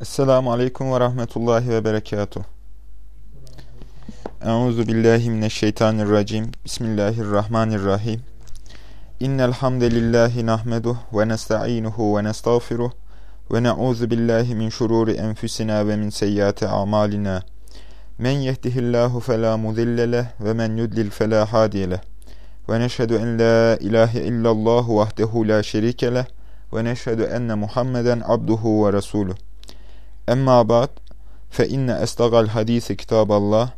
Esselamu Aleyküm ve Rahmetullahi ve Berekatuhu. Euzu billahi mineşşeytanirracim. Bismillahirrahmanirrahim. İnnel hamdelellahi nahmeduh ve nestainuhu ve nestağfiruh ve na'uzu billahi min şururi enfusina ve min seyyiati a'malina. Men yehdihillahu fela mudille ve men yudlil fela hadiye leh. Ve neşhedü en la ilahe illallah vahdehu la şerike leh ve neşhedü enne Muhammeden abduhu ve resuluh. Emma ba'd fe inne estagal hadisi kitaballah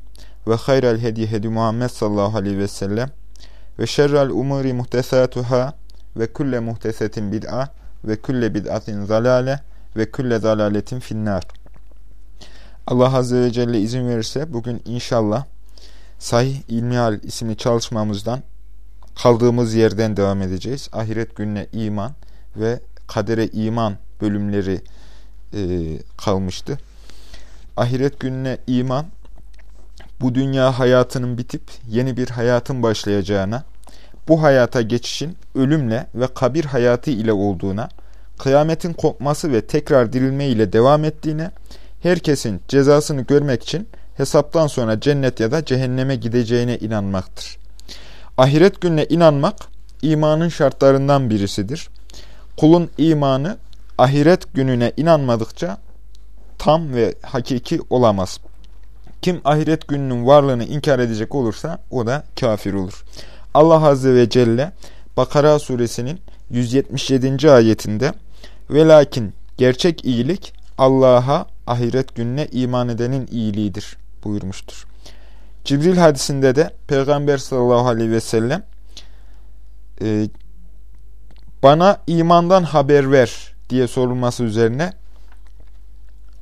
ve hayral hedi hedi Muhammed sallallahu aleyhi ve sellem ve şerrel umuri muhtesatuhâ ve kulle muhtesetin bid'a ve kulle bid'atin zalale ve kulle zalaletin finnâr. Allah Azze ve Celle izin verirse bugün inşallah Sahih İlmihal isimli çalışmamızdan kaldığımız yerden devam edeceğiz. Ahiret gününe iman ve kadere iman bölümleri e, kalmıştı. Ahiret gününe iman bu dünya hayatının bitip yeni bir hayatın başlayacağına, bu hayata geçişin ölümle ve kabir hayatı ile olduğuna, kıyametin kopması ve tekrar dirilme ile devam ettiğine, herkesin cezasını görmek için hesaptan sonra cennet ya da cehenneme gideceğine inanmaktır. Ahiret gününe inanmak imanın şartlarından birisidir. Kulun imanı ahiret gününe inanmadıkça tam ve hakiki olamaz. Kim ahiret gününün varlığını inkar edecek olursa o da kafir olur. Allah Azze ve Celle Bakara suresinin 177. ayetinde Velakin gerçek iyilik Allah'a ahiret gününe iman edenin iyiliğidir buyurmuştur. Cibril hadisinde de Peygamber sallallahu aleyhi ve sellem e, bana imandan haber ver diye sorulması üzerine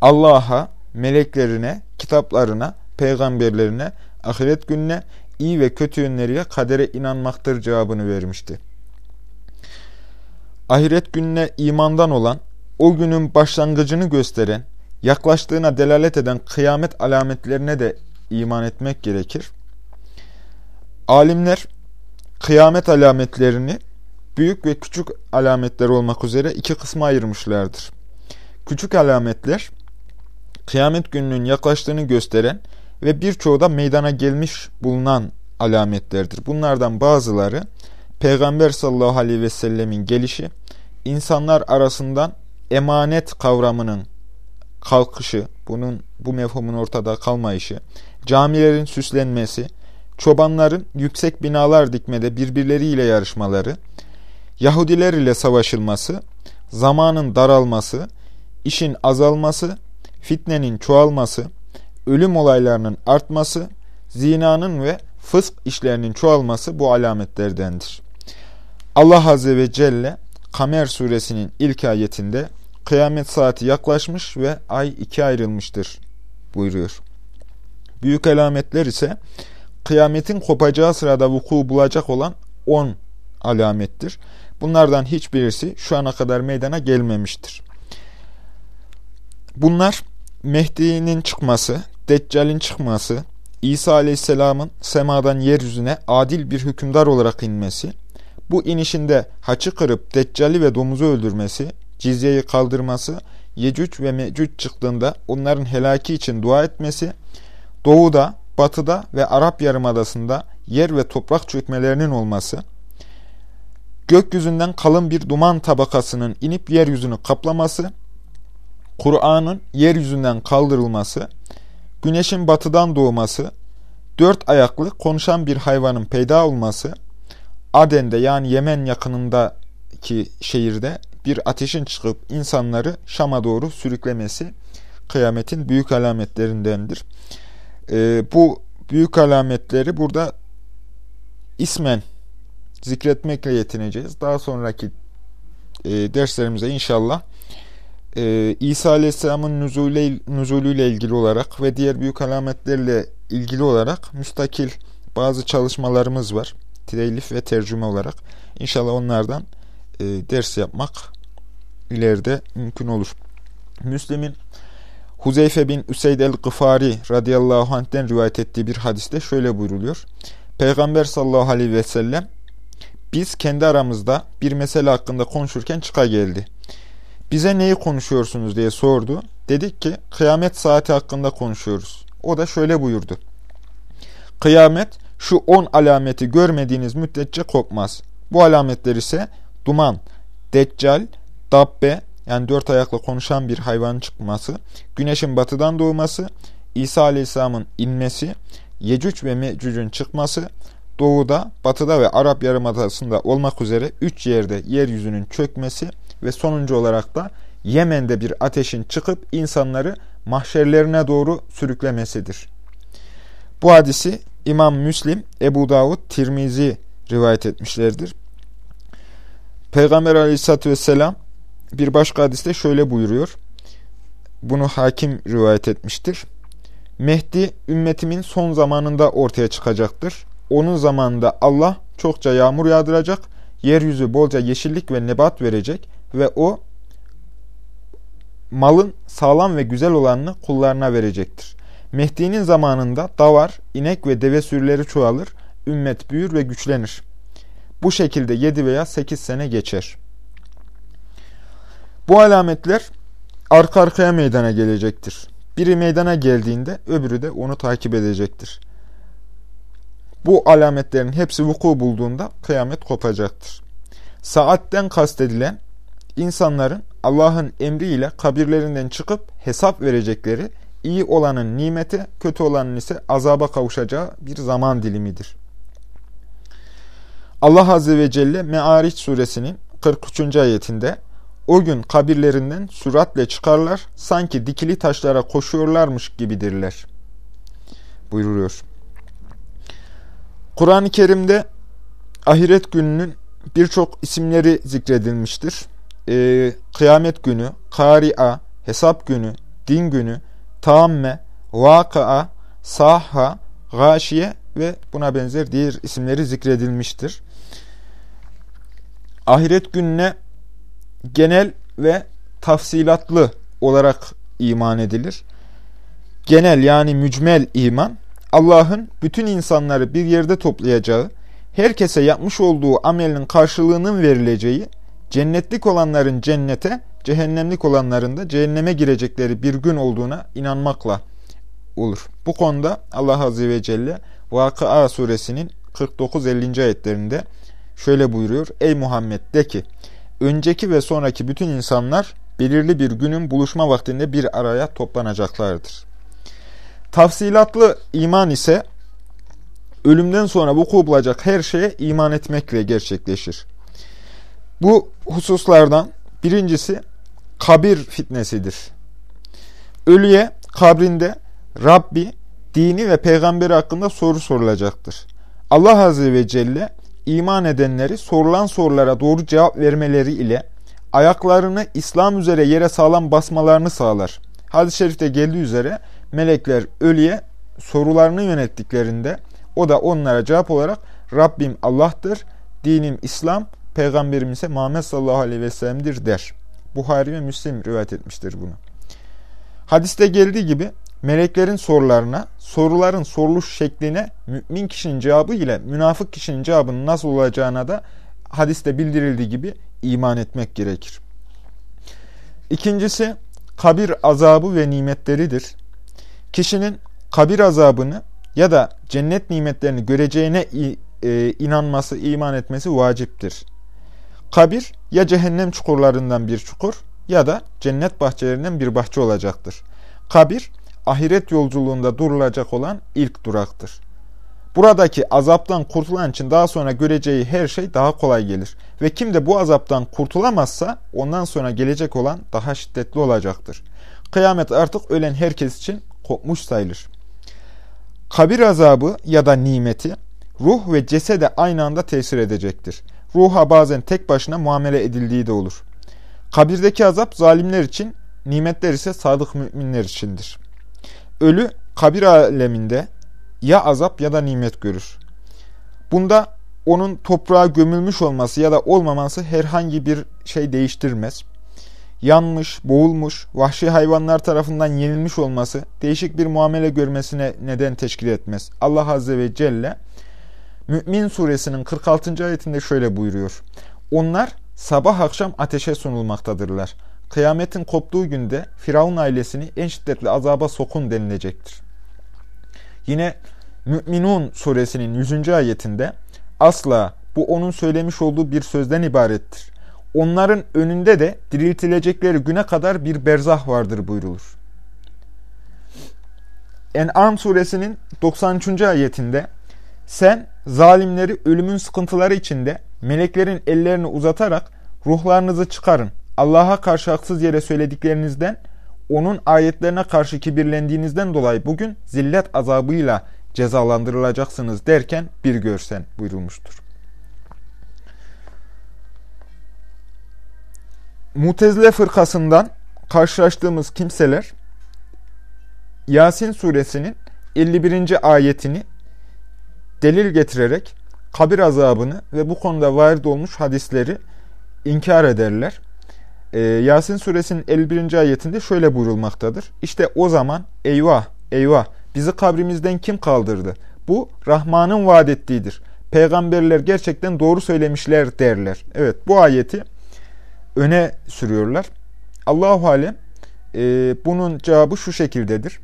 Allah'a, meleklerine, kitaplarına, peygamberlerine, ahiret gününe, iyi ve kötü yönleriyle kadere inanmaktır cevabını vermişti. Ahiret gününe imandan olan, o günün başlangıcını gösteren, yaklaştığına delalet eden kıyamet alametlerine de iman etmek gerekir. Alimler kıyamet alametlerini büyük ve küçük alametler olmak üzere iki kısma ayırmışlardır. Küçük alametler kıyamet gününün yaklaştığını gösteren ve birçoğu da meydana gelmiş bulunan alametlerdir. Bunlardan bazıları Peygamber sallallahu aleyhi ve sellemin gelişi, insanlar arasından emanet kavramının kalkışı, bunun bu mefhumun ortada kalmayışı, camilerin süslenmesi, çobanların yüksek binalar dikmede birbirleriyle yarışmaları, Yahudiler ile savaşılması, zamanın daralması, işin azalması, fitnenin çoğalması, ölüm olaylarının artması, zinanın ve fısk işlerinin çoğalması bu alametlerdendir. Allah Azze ve Celle Kamer suresinin ilk ayetinde kıyamet saati yaklaşmış ve ay iki ayrılmıştır buyuruyor. Büyük alametler ise kıyametin kopacağı sırada vuku bulacak olan on alamettir. Bunlardan hiçbirisi şu ana kadar meydana gelmemiştir. Bunlar Mehdi'nin çıkması, Deccal'in çıkması, İsa Aleyhisselam'ın semadan yeryüzüne adil bir hükümdar olarak inmesi, bu inişinde haçı kırıp Deccal'i ve domuzu öldürmesi, cizyeyi kaldırması, Yecüc ve Mecüc çıktığında onların helaki için dua etmesi, doğuda, batıda ve Arap Yarımadası'nda yer ve toprak çökmelerinin olması, gökyüzünden kalın bir duman tabakasının inip yeryüzünü kaplaması, Kur'an'ın yeryüzünden kaldırılması, güneşin batıdan doğması, dört ayaklı konuşan bir hayvanın peyda olması, Aden'de yani Yemen yakınındaki şehirde bir ateşin çıkıp insanları Şam'a doğru sürüklemesi kıyametin büyük alametlerindendir. Ee, bu büyük alametleri burada ismen zikretmekle yetineceğiz. Daha sonraki e, derslerimize inşallah e, İsa Aleyhisselam'ın nüzulüyle ilgili olarak ve diğer büyük alametlerle ilgili olarak müstakil bazı çalışmalarımız var. Telif ve tercüme olarak. İnşallah onlardan e, ders yapmak ileride mümkün olur. Müslim'in Huzeyfe bin Üseyd el-Gıfari radıyallahu anh'den rivayet ettiği bir hadiste şöyle buyruluyor. Peygamber sallallahu aleyhi ve sellem biz kendi aramızda bir mesele hakkında konuşurken çıka geldi. Bize neyi konuşuyorsunuz diye sordu. Dedik ki kıyamet saati hakkında konuşuyoruz. O da şöyle buyurdu. Kıyamet şu on alameti görmediğiniz müddetçe kopmaz. Bu alametler ise duman, deccal, dabbe yani dört ayakla konuşan bir hayvanın çıkması, güneşin batıdan doğması, İsa Aleyhisselam'ın inmesi, Yecüc ve Mecüc'ün çıkması, doğuda, batıda ve Arap Yarımadası'nda olmak üzere üç yerde yeryüzünün çökmesi ve sonuncu olarak da Yemen'de bir ateşin çıkıp insanları mahşerlerine doğru sürüklemesidir. Bu hadisi İmam Müslim, Ebu Davud, Tirmizi rivayet etmişlerdir. Peygamber aleyhissalatü vesselam bir başka hadiste şöyle buyuruyor. Bunu hakim rivayet etmiştir. Mehdi ümmetimin son zamanında ortaya çıkacaktır. Onun zamanında Allah çokça yağmur yağdıracak, yeryüzü bolca yeşillik ve nebat verecek ve o malın sağlam ve güzel olanını kullarına verecektir. Mehdi'nin zamanında davar, inek ve deve sürüleri çoğalır, ümmet büyür ve güçlenir. Bu şekilde 7 veya 8 sene geçer. Bu alametler arka arkaya meydana gelecektir. Biri meydana geldiğinde öbürü de onu takip edecektir. Bu alametlerin hepsi vuku bulduğunda kıyamet kopacaktır. Saatten kastedilen insanların Allah'ın emriyle kabirlerinden çıkıp hesap verecekleri, iyi olanın nimete, kötü olanın ise azaba kavuşacağı bir zaman dilimidir. Allah Azze ve Celle Me'ariç suresinin 43. ayetinde o gün kabirlerinden süratle çıkarlar, sanki dikili taşlara koşuyorlarmış gibidirler. Buyuruyor. Kur'an-ı Kerim'de ahiret gününün birçok isimleri zikredilmiştir. Ee, kıyamet günü, kari'a, hesap günü, din günü, tamme, vaka'a, sahha, gâşiye ve buna benzer diğer isimleri zikredilmiştir. Ahiret gününe genel ve tafsilatlı olarak iman edilir. Genel yani mücmel iman, Allah'ın bütün insanları bir yerde toplayacağı, herkese yapmış olduğu amelin karşılığının verileceği, cennetlik olanların cennete, cehennemlik olanların da cehenneme girecekleri bir gün olduğuna inanmakla olur. Bu konuda Allah Azze ve Celle Vakıa suresinin 49-50. ayetlerinde şöyle buyuruyor. Ey Muhammed de ki, önceki ve sonraki bütün insanlar belirli bir günün buluşma vaktinde bir araya toplanacaklardır. Tafsilatlı iman ise ölümden sonra vuku bulacak her şeye iman etmekle gerçekleşir. Bu hususlardan birincisi kabir fitnesidir. Ölüye kabrinde Rabbi, dini ve peygamberi hakkında soru sorulacaktır. Allah Azze ve Celle iman edenleri sorulan sorulara doğru cevap vermeleri ile ayaklarını İslam üzere yere sağlam basmalarını sağlar. Hadis-i şerifte geldiği üzere melekler ölüye sorularını yönettiklerinde o da onlara cevap olarak Rabbim Allah'tır, dinim İslam, peygamberim ise Muhammed sallallahu aleyhi ve sellem'dir der. Buhari ve Müslim rivayet etmiştir bunu. Hadiste geldiği gibi meleklerin sorularına, soruların soruluş şekline mümin kişinin cevabı ile münafık kişinin cevabının nasıl olacağına da hadiste bildirildiği gibi iman etmek gerekir. İkincisi kabir azabı ve nimetleridir. Kişinin kabir azabını ya da cennet nimetlerini göreceğine e, inanması, iman etmesi vaciptir. Kabir ya cehennem çukurlarından bir çukur ya da cennet bahçelerinden bir bahçe olacaktır. Kabir ahiret yolculuğunda durulacak olan ilk duraktır. Buradaki azaptan kurtulan için daha sonra göreceği her şey daha kolay gelir. Ve kim de bu azaptan kurtulamazsa ondan sonra gelecek olan daha şiddetli olacaktır. Kıyamet artık ölen herkes için kopmuş sayılır. Kabir azabı ya da nimeti ruh ve cesede aynı anda tesir edecektir. Ruha bazen tek başına muamele edildiği de olur. Kabirdeki azap zalimler için, nimetler ise sadık müminler içindir. Ölü kabir aleminde ya azap ya da nimet görür. Bunda onun toprağa gömülmüş olması ya da olmaması herhangi bir şey değiştirmez. Yanmış, boğulmuş, vahşi hayvanlar tarafından yenilmiş olması değişik bir muamele görmesine neden teşkil etmez. Allah Azze ve Celle Mü'min suresinin 46. ayetinde şöyle buyuruyor. Onlar sabah akşam ateşe sunulmaktadırlar. kıyametin koptuğu günde Firavun ailesini en şiddetli azaba sokun denilecektir. Yine Mü'minun suresinin 100. ayetinde asla bu onun söylemiş olduğu bir sözden ibarettir. Onların önünde de diriltilecekleri güne kadar bir berzah vardır buyrulur. En'am suresinin 93. ayetinde sen zalimleri ölümün sıkıntıları içinde meleklerin ellerini uzatarak ruhlarınızı çıkarın. Allah'a karşı haksız yere söylediklerinizden, onun ayetlerine karşı kibirlendiğinizden dolayı bugün zillet azabıyla cezalandırılacaksınız derken bir görsen buyurulmuştur. Mutezile fırkasından karşılaştığımız kimseler Yasin suresinin 51. ayetini delil getirerek kabir azabını ve bu konuda varid olmuş hadisleri inkar ederler. Ee, Yasin suresinin 51. ayetinde şöyle buyurulmaktadır. İşte o zaman eyvah eyvah bizi kabrimizden kim kaldırdı? Bu Rahman'ın vaad ettiğidir. Peygamberler gerçekten doğru söylemişler derler. Evet bu ayeti öne sürüyorlar. Allahu alem e, bunun cevabı şu şekildedir.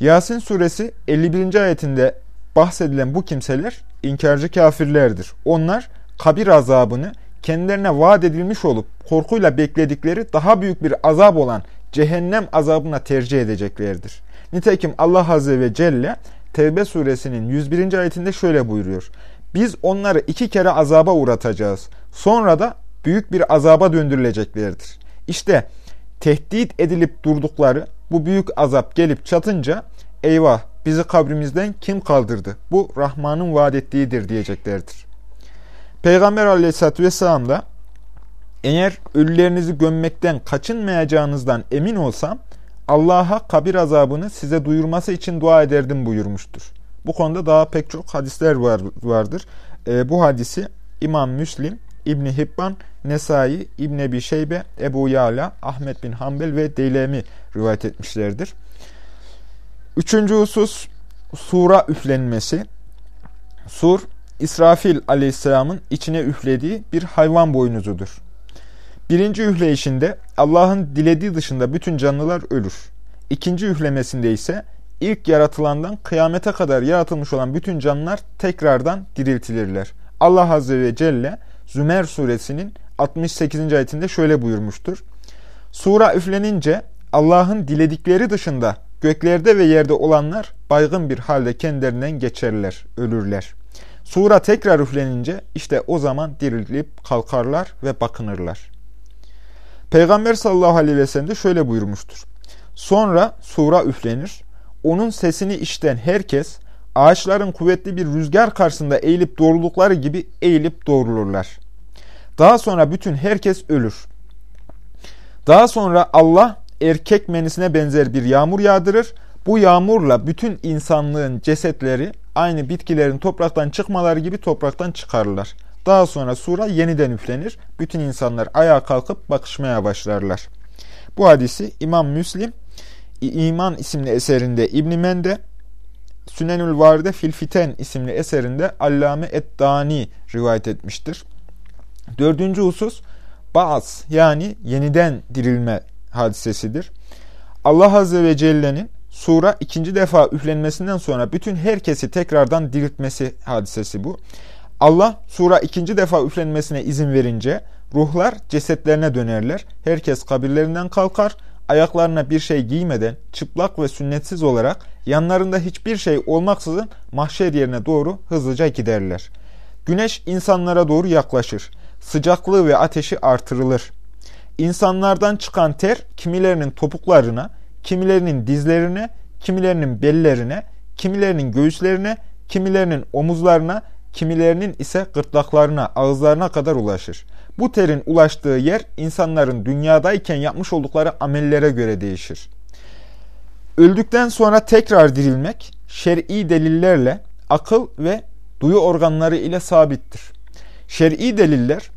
Yasin suresi 51. ayetinde bahsedilen bu kimseler inkarcı kafirlerdir. Onlar kabir azabını kendilerine vaat edilmiş olup korkuyla bekledikleri daha büyük bir azap olan cehennem azabına tercih edeceklerdir. Nitekim Allah Azze ve Celle Tevbe suresinin 101. ayetinde şöyle buyuruyor. Biz onları iki kere azaba uğratacağız. Sonra da büyük bir azaba döndürüleceklerdir. İşte tehdit edilip durdukları bu büyük azap gelip çatınca eyvah bizi kabrimizden kim kaldırdı? Bu Rahman'ın vaat ettiğidir diyeceklerdir. Peygamber aleyhissalatü vesselam da eğer ölülerinizi gömmekten kaçınmayacağınızdan emin olsam Allah'a kabir azabını size duyurması için dua ederdim buyurmuştur. Bu konuda daha pek çok hadisler var, vardır. E, bu hadisi İmam Müslim, İbni Hibban, Nesai, İbn Ebi Şeybe, Ebu Yala, Ahmet bin Hanbel ve Deylemi rivayet etmişlerdir. Üçüncü husus sura üflenmesi. Sur, İsrafil aleyhisselamın içine üflediği bir hayvan boynuzudur. Birinci üfleyişinde Allah'ın dilediği dışında bütün canlılar ölür. İkinci üflemesinde ise ilk yaratılandan kıyamete kadar yaratılmış olan bütün canlılar tekrardan diriltilirler. Allah Azze ve Celle Zümer suresinin 68. ayetinde şöyle buyurmuştur. Sura üflenince Allah'ın diledikleri dışında göklerde ve yerde olanlar baygın bir halde kendilerinden geçerler, ölürler. Sura tekrar üflenince işte o zaman dirilip kalkarlar ve bakınırlar. Peygamber sallallahu aleyhi ve sellem de şöyle buyurmuştur. Sonra sura üflenir. Onun sesini işten herkes ağaçların kuvvetli bir rüzgar karşısında eğilip doğruldukları gibi eğilip doğrulurlar. Daha sonra bütün herkes ölür. Daha sonra Allah erkek menisine benzer bir yağmur yağdırır. Bu yağmurla bütün insanlığın cesetleri aynı bitkilerin topraktan çıkmaları gibi topraktan çıkarırlar. Daha sonra sura yeniden üflenir. Bütün insanlar ayağa kalkıp bakışmaya başlarlar. Bu hadisi İmam Müslim İman isimli eserinde İbn Mende Sünenül Varide Filfiten isimli eserinde Allame Eddani rivayet etmiştir. Dördüncü husus Baas yani yeniden dirilme hadisesidir. Allah Azze ve Celle'nin sura ikinci defa üflenmesinden sonra bütün herkesi tekrardan diriltmesi hadisesi bu. Allah sura ikinci defa üflenmesine izin verince ruhlar cesetlerine dönerler. Herkes kabirlerinden kalkar. Ayaklarına bir şey giymeden çıplak ve sünnetsiz olarak yanlarında hiçbir şey olmaksızın mahşer yerine doğru hızlıca giderler. Güneş insanlara doğru yaklaşır. Sıcaklığı ve ateşi artırılır. İnsanlardan çıkan ter kimilerinin topuklarına, kimilerinin dizlerine, kimilerinin bellerine, kimilerinin göğüslerine, kimilerinin omuzlarına, kimilerinin ise gırtlaklarına, ağızlarına kadar ulaşır. Bu terin ulaştığı yer insanların dünyadayken yapmış oldukları amellere göre değişir. Öldükten sonra tekrar dirilmek şer'i delillerle, akıl ve duyu organları ile sabittir. Şer'i deliller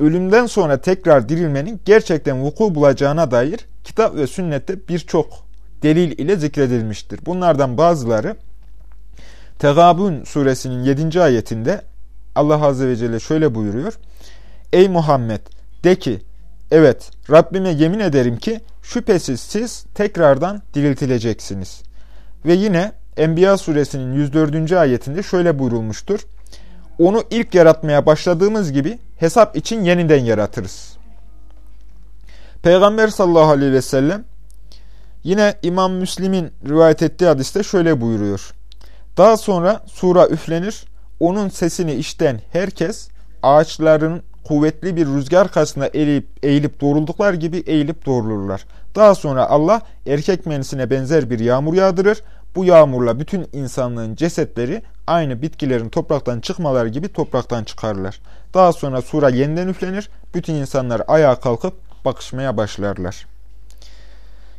ölümden sonra tekrar dirilmenin gerçekten vuku bulacağına dair kitap ve sünnette birçok delil ile zikredilmiştir. Bunlardan bazıları Tegabun suresinin 7. ayetinde Allah Azze ve Celle şöyle buyuruyor. Ey Muhammed de ki Evet, Rabbime yemin ederim ki şüphesiz siz tekrardan diriltileceksiniz. Ve yine Enbiya suresinin 104. ayetinde şöyle buyurulmuştur. Onu ilk yaratmaya başladığımız gibi hesap için yeniden yaratırız. Peygamber sallallahu aleyhi ve sellem yine İmam Müslim'in rivayet ettiği hadiste şöyle buyuruyor. Daha sonra sura üflenir, onun sesini işten herkes ağaçların kuvvetli bir rüzgar karşısında eğilip, eğilip doğrulduklar gibi eğilip doğrulurlar. Daha sonra Allah erkek menisine benzer bir yağmur yağdırır. Bu yağmurla bütün insanlığın cesetleri aynı bitkilerin topraktan çıkmaları gibi topraktan çıkarlar. Daha sonra sura yeniden üflenir. Bütün insanlar ayağa kalkıp bakışmaya başlarlar.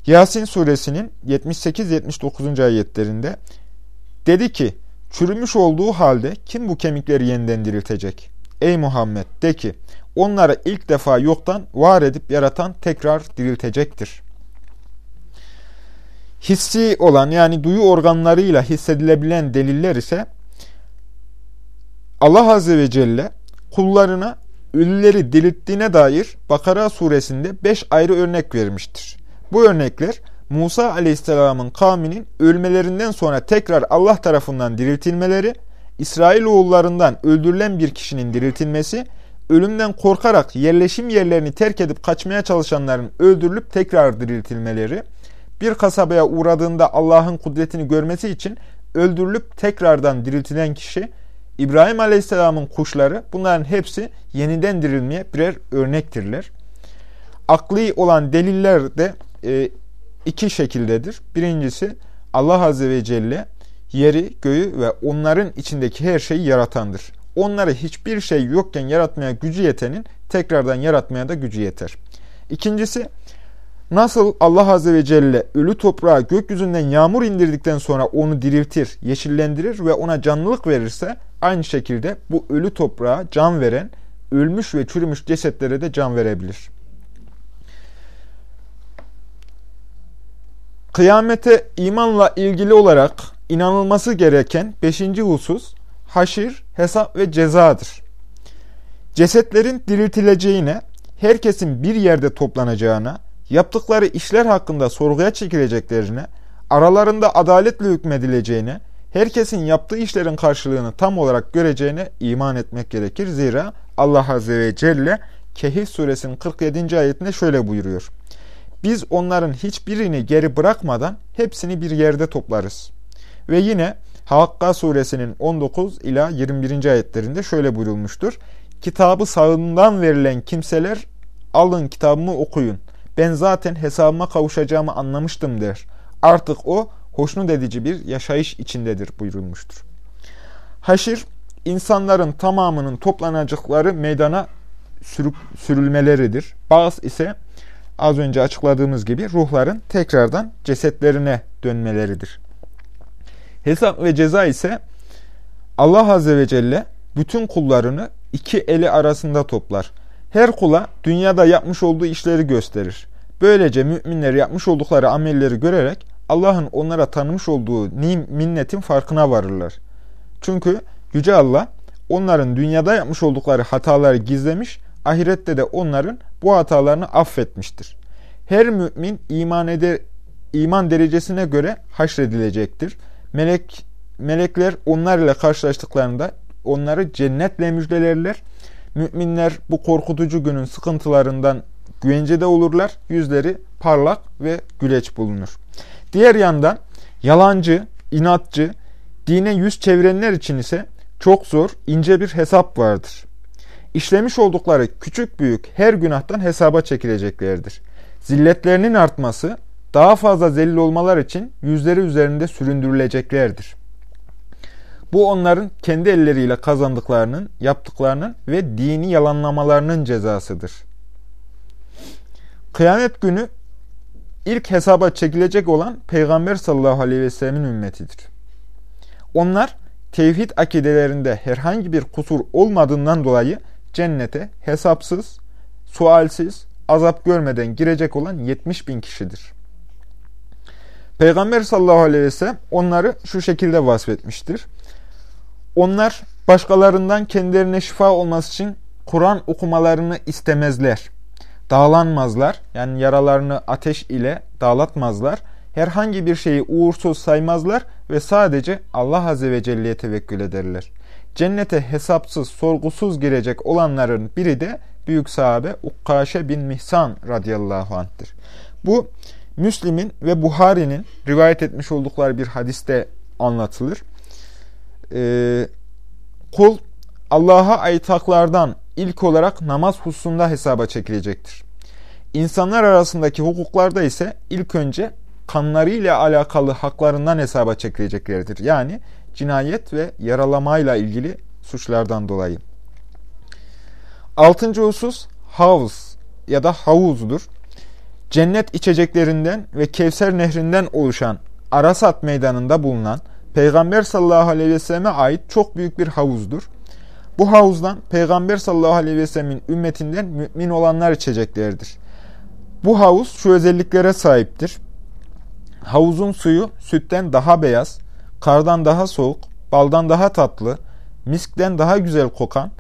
Yasin suresinin 78-79. ayetlerinde dedi ki, çürümüş olduğu halde kim bu kemikleri yeniden diriltecek? Ey Muhammed de ki, onları ilk defa yoktan var edip yaratan tekrar diriltecektir. Hissi olan yani duyu organlarıyla hissedilebilen deliller ise Allah Azze ve Celle kullarına ölüleri dirilttiğine dair Bakara suresinde beş ayrı örnek vermiştir. Bu örnekler Musa aleyhisselamın kavminin ölmelerinden sonra tekrar Allah tarafından diriltilmeleri, İsrailoğullarından öldürülen bir kişinin diriltilmesi, ölümden korkarak yerleşim yerlerini terk edip kaçmaya çalışanların öldürülüp tekrar diriltilmeleri, bir kasabaya uğradığında Allah'ın kudretini görmesi için öldürülüp tekrardan diriltilen kişi, İbrahim Aleyhisselam'ın kuşları bunların hepsi yeniden dirilmeye birer örnektirler. Akli olan deliller de e, iki şekildedir. Birincisi Allah Azze ve Celle yeri, göğü ve onların içindeki her şeyi yaratandır. Onları hiçbir şey yokken yaratmaya gücü yetenin tekrardan yaratmaya da gücü yeter. İkincisi Nasıl Allah Azze ve Celle ölü toprağa gökyüzünden yağmur indirdikten sonra onu diriltir, yeşillendirir ve ona canlılık verirse aynı şekilde bu ölü toprağa can veren, ölmüş ve çürümüş cesetlere de can verebilir. Kıyamete imanla ilgili olarak inanılması gereken beşinci husus haşir, hesap ve cezadır. Cesetlerin diriltileceğine, herkesin bir yerde toplanacağına, yaptıkları işler hakkında sorguya çekileceklerine, aralarında adaletle hükmedileceğine, herkesin yaptığı işlerin karşılığını tam olarak göreceğine iman etmek gerekir. Zira Allah Azze ve Celle Kehif suresinin 47. ayetinde şöyle buyuruyor. Biz onların hiçbirini geri bırakmadan hepsini bir yerde toplarız. Ve yine Hakka suresinin 19 ila 21. ayetlerinde şöyle buyurulmuştur. Kitabı sağından verilen kimseler alın kitabımı okuyun ben zaten hesabıma kavuşacağımı anlamıştım der. Artık o hoşnut edici bir yaşayış içindedir buyurulmuştur. Haşir, insanların tamamının toplanacakları meydana sürüp, sürülmeleridir. Bazı ise az önce açıkladığımız gibi ruhların tekrardan cesetlerine dönmeleridir. Hesap ve ceza ise Allah Azze ve Celle bütün kullarını iki eli arasında toplar. Her kula dünyada yapmış olduğu işleri gösterir. Böylece müminler yapmış oldukları amelleri görerek Allah'ın onlara tanımış olduğu minnetin farkına varırlar. Çünkü Yüce Allah onların dünyada yapmış oldukları hataları gizlemiş, ahirette de onların bu hatalarını affetmiştir. Her mümin iman, eder, iman derecesine göre haşredilecektir. Melek, melekler onlar ile karşılaştıklarında onları cennetle müjdelerler Müminler bu korkutucu günün sıkıntılarından güvencede olurlar. Yüzleri parlak ve güleç bulunur. Diğer yandan yalancı, inatçı, dine yüz çevirenler için ise çok zor, ince bir hesap vardır. İşlemiş oldukları küçük büyük her günahtan hesaba çekileceklerdir. Zilletlerinin artması, daha fazla zelil olmalar için yüzleri üzerinde süründürüleceklerdir. Bu onların kendi elleriyle kazandıklarının, yaptıklarının ve dini yalanlamalarının cezasıdır. Kıyamet günü ilk hesaba çekilecek olan Peygamber sallallahu aleyhi ve sellemin ümmetidir. Onlar tevhid akidelerinde herhangi bir kusur olmadığından dolayı cennete hesapsız, sualsiz, azap görmeden girecek olan 70 bin kişidir. Peygamber sallallahu aleyhi ve sellem onları şu şekilde vasfetmiştir. Onlar başkalarından kendilerine şifa olması için Kur'an okumalarını istemezler. Dağlanmazlar. Yani yaralarını ateş ile dağlatmazlar. Herhangi bir şeyi uğursuz saymazlar ve sadece Allah Azze ve Celle'ye tevekkül ederler. Cennete hesapsız, sorgusuz girecek olanların biri de büyük sahabe Ukkaşe bin Mihsan radıyallahu anh'tır. Bu Müslim'in ve Buhari'nin rivayet etmiş oldukları bir hadiste anlatılır. Ee, kul Allah'a ait ilk olarak namaz hususunda hesaba çekilecektir. İnsanlar arasındaki hukuklarda ise ilk önce kanlarıyla alakalı haklarından hesaba çekileceklerdir. Yani cinayet ve yaralamayla ilgili suçlardan dolayı. Altıncı husus havuz ya da havuzdur. Cennet içeceklerinden ve Kevser nehrinden oluşan Arasat meydanında bulunan Peygamber sallallahu aleyhi ve selleme ait çok büyük bir havuzdur. Bu havuzdan Peygamber sallallahu aleyhi ve sellemin ümmetinden mümin olanlar içeceklerdir. Bu havuz şu özelliklere sahiptir. Havuzun suyu sütten daha beyaz, kardan daha soğuk, baldan daha tatlı, miskten daha güzel kokan,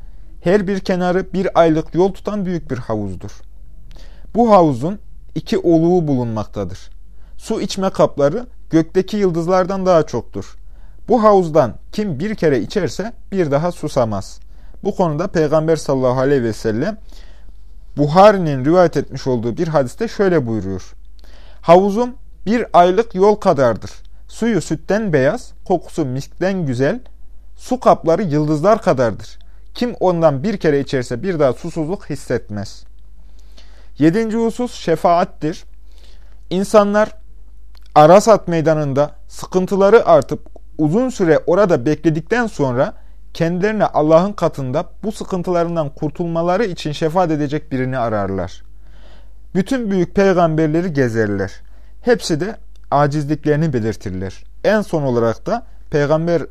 her bir kenarı bir aylık yol tutan büyük bir havuzdur. Bu havuzun iki oluğu bulunmaktadır. Su içme kapları gökteki yıldızlardan daha çoktur. Bu havuzdan kim bir kere içerse bir daha susamaz. Bu konuda Peygamber sallallahu aleyhi ve sellem Buhari'nin rivayet etmiş olduğu bir hadiste şöyle buyuruyor. Havuzum bir aylık yol kadardır. Suyu sütten beyaz, kokusu miskten güzel, su kapları yıldızlar kadardır. Kim ondan bir kere içerse bir daha susuzluk hissetmez. Yedinci husus şefaattir. İnsanlar Arasat meydanında sıkıntıları artıp uzun süre orada bekledikten sonra kendilerine Allah'ın katında bu sıkıntılarından kurtulmaları için şefaat edecek birini ararlar. Bütün büyük peygamberleri gezerler. Hepsi de acizliklerini belirtirler. En son olarak da Peygamber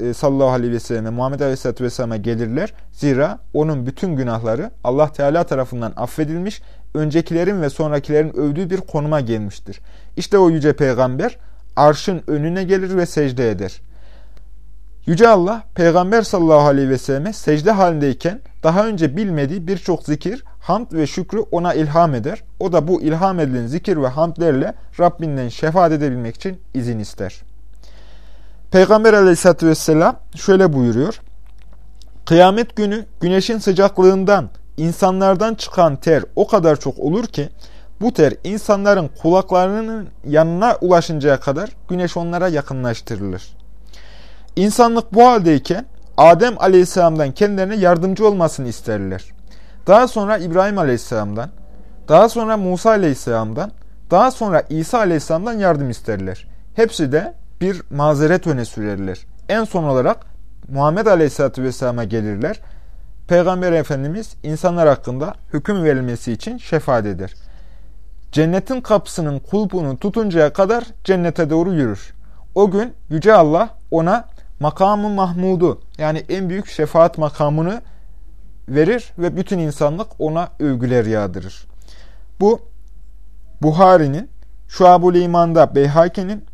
e, sallallahu aleyhi ve selleme Muhammed aleyhisselatü vesselam'a gelirler. Zira onun bütün günahları Allah Teala tarafından affedilmiş, öncekilerin ve sonrakilerin övdüğü bir konuma gelmiştir. İşte o yüce peygamber arşın önüne gelir ve secde eder. Yüce Allah Peygamber sallallahu aleyhi ve selleme secde halindeyken daha önce bilmediği birçok zikir, hamd ve şükrü ona ilham eder. O da bu ilham edilen zikir ve hamdlerle Rabbinden şefaat edebilmek için izin ister. Peygamber aleyhissalatü vesselam şöyle buyuruyor. Kıyamet günü güneşin sıcaklığından insanlardan çıkan ter o kadar çok olur ki bu ter insanların kulaklarının yanına ulaşıncaya kadar güneş onlara yakınlaştırılır. İnsanlık bu haldeyken Adem aleyhisselamdan kendilerine yardımcı olmasını isterler. Daha sonra İbrahim aleyhisselamdan, daha sonra Musa aleyhisselamdan, daha sonra İsa aleyhisselamdan yardım isterler. Hepsi de bir mazeret öne sürerler. En son olarak Muhammed aleyhisselatü vesselama gelirler. Peygamber Efendimiz insanlar hakkında hüküm verilmesi için şefaat eder. Cennetin kapısının kulpunu tutuncaya kadar cennete doğru yürür. O gün Yüce Allah ona makamı Mahmud'u yani en büyük şefaat makamını verir ve bütün insanlık ona övgüler yağdırır. Bu Buhari'nin, Şuab-ül İman'da Beyhaki'nin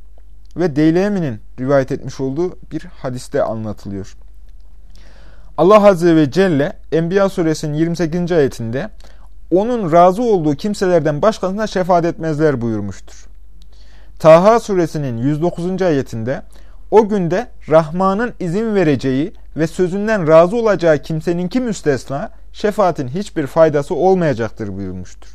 ve Deylemi'nin rivayet etmiş olduğu bir hadiste anlatılıyor. Allah Azze ve Celle Enbiya suresinin 28. ayetinde onun razı olduğu kimselerden başkasına şefaat etmezler buyurmuştur. Taha suresinin 109. ayetinde o günde Rahman'ın izin vereceği ve sözünden razı olacağı kimseninki müstesna şefaatin hiçbir faydası olmayacaktır buyurmuştur.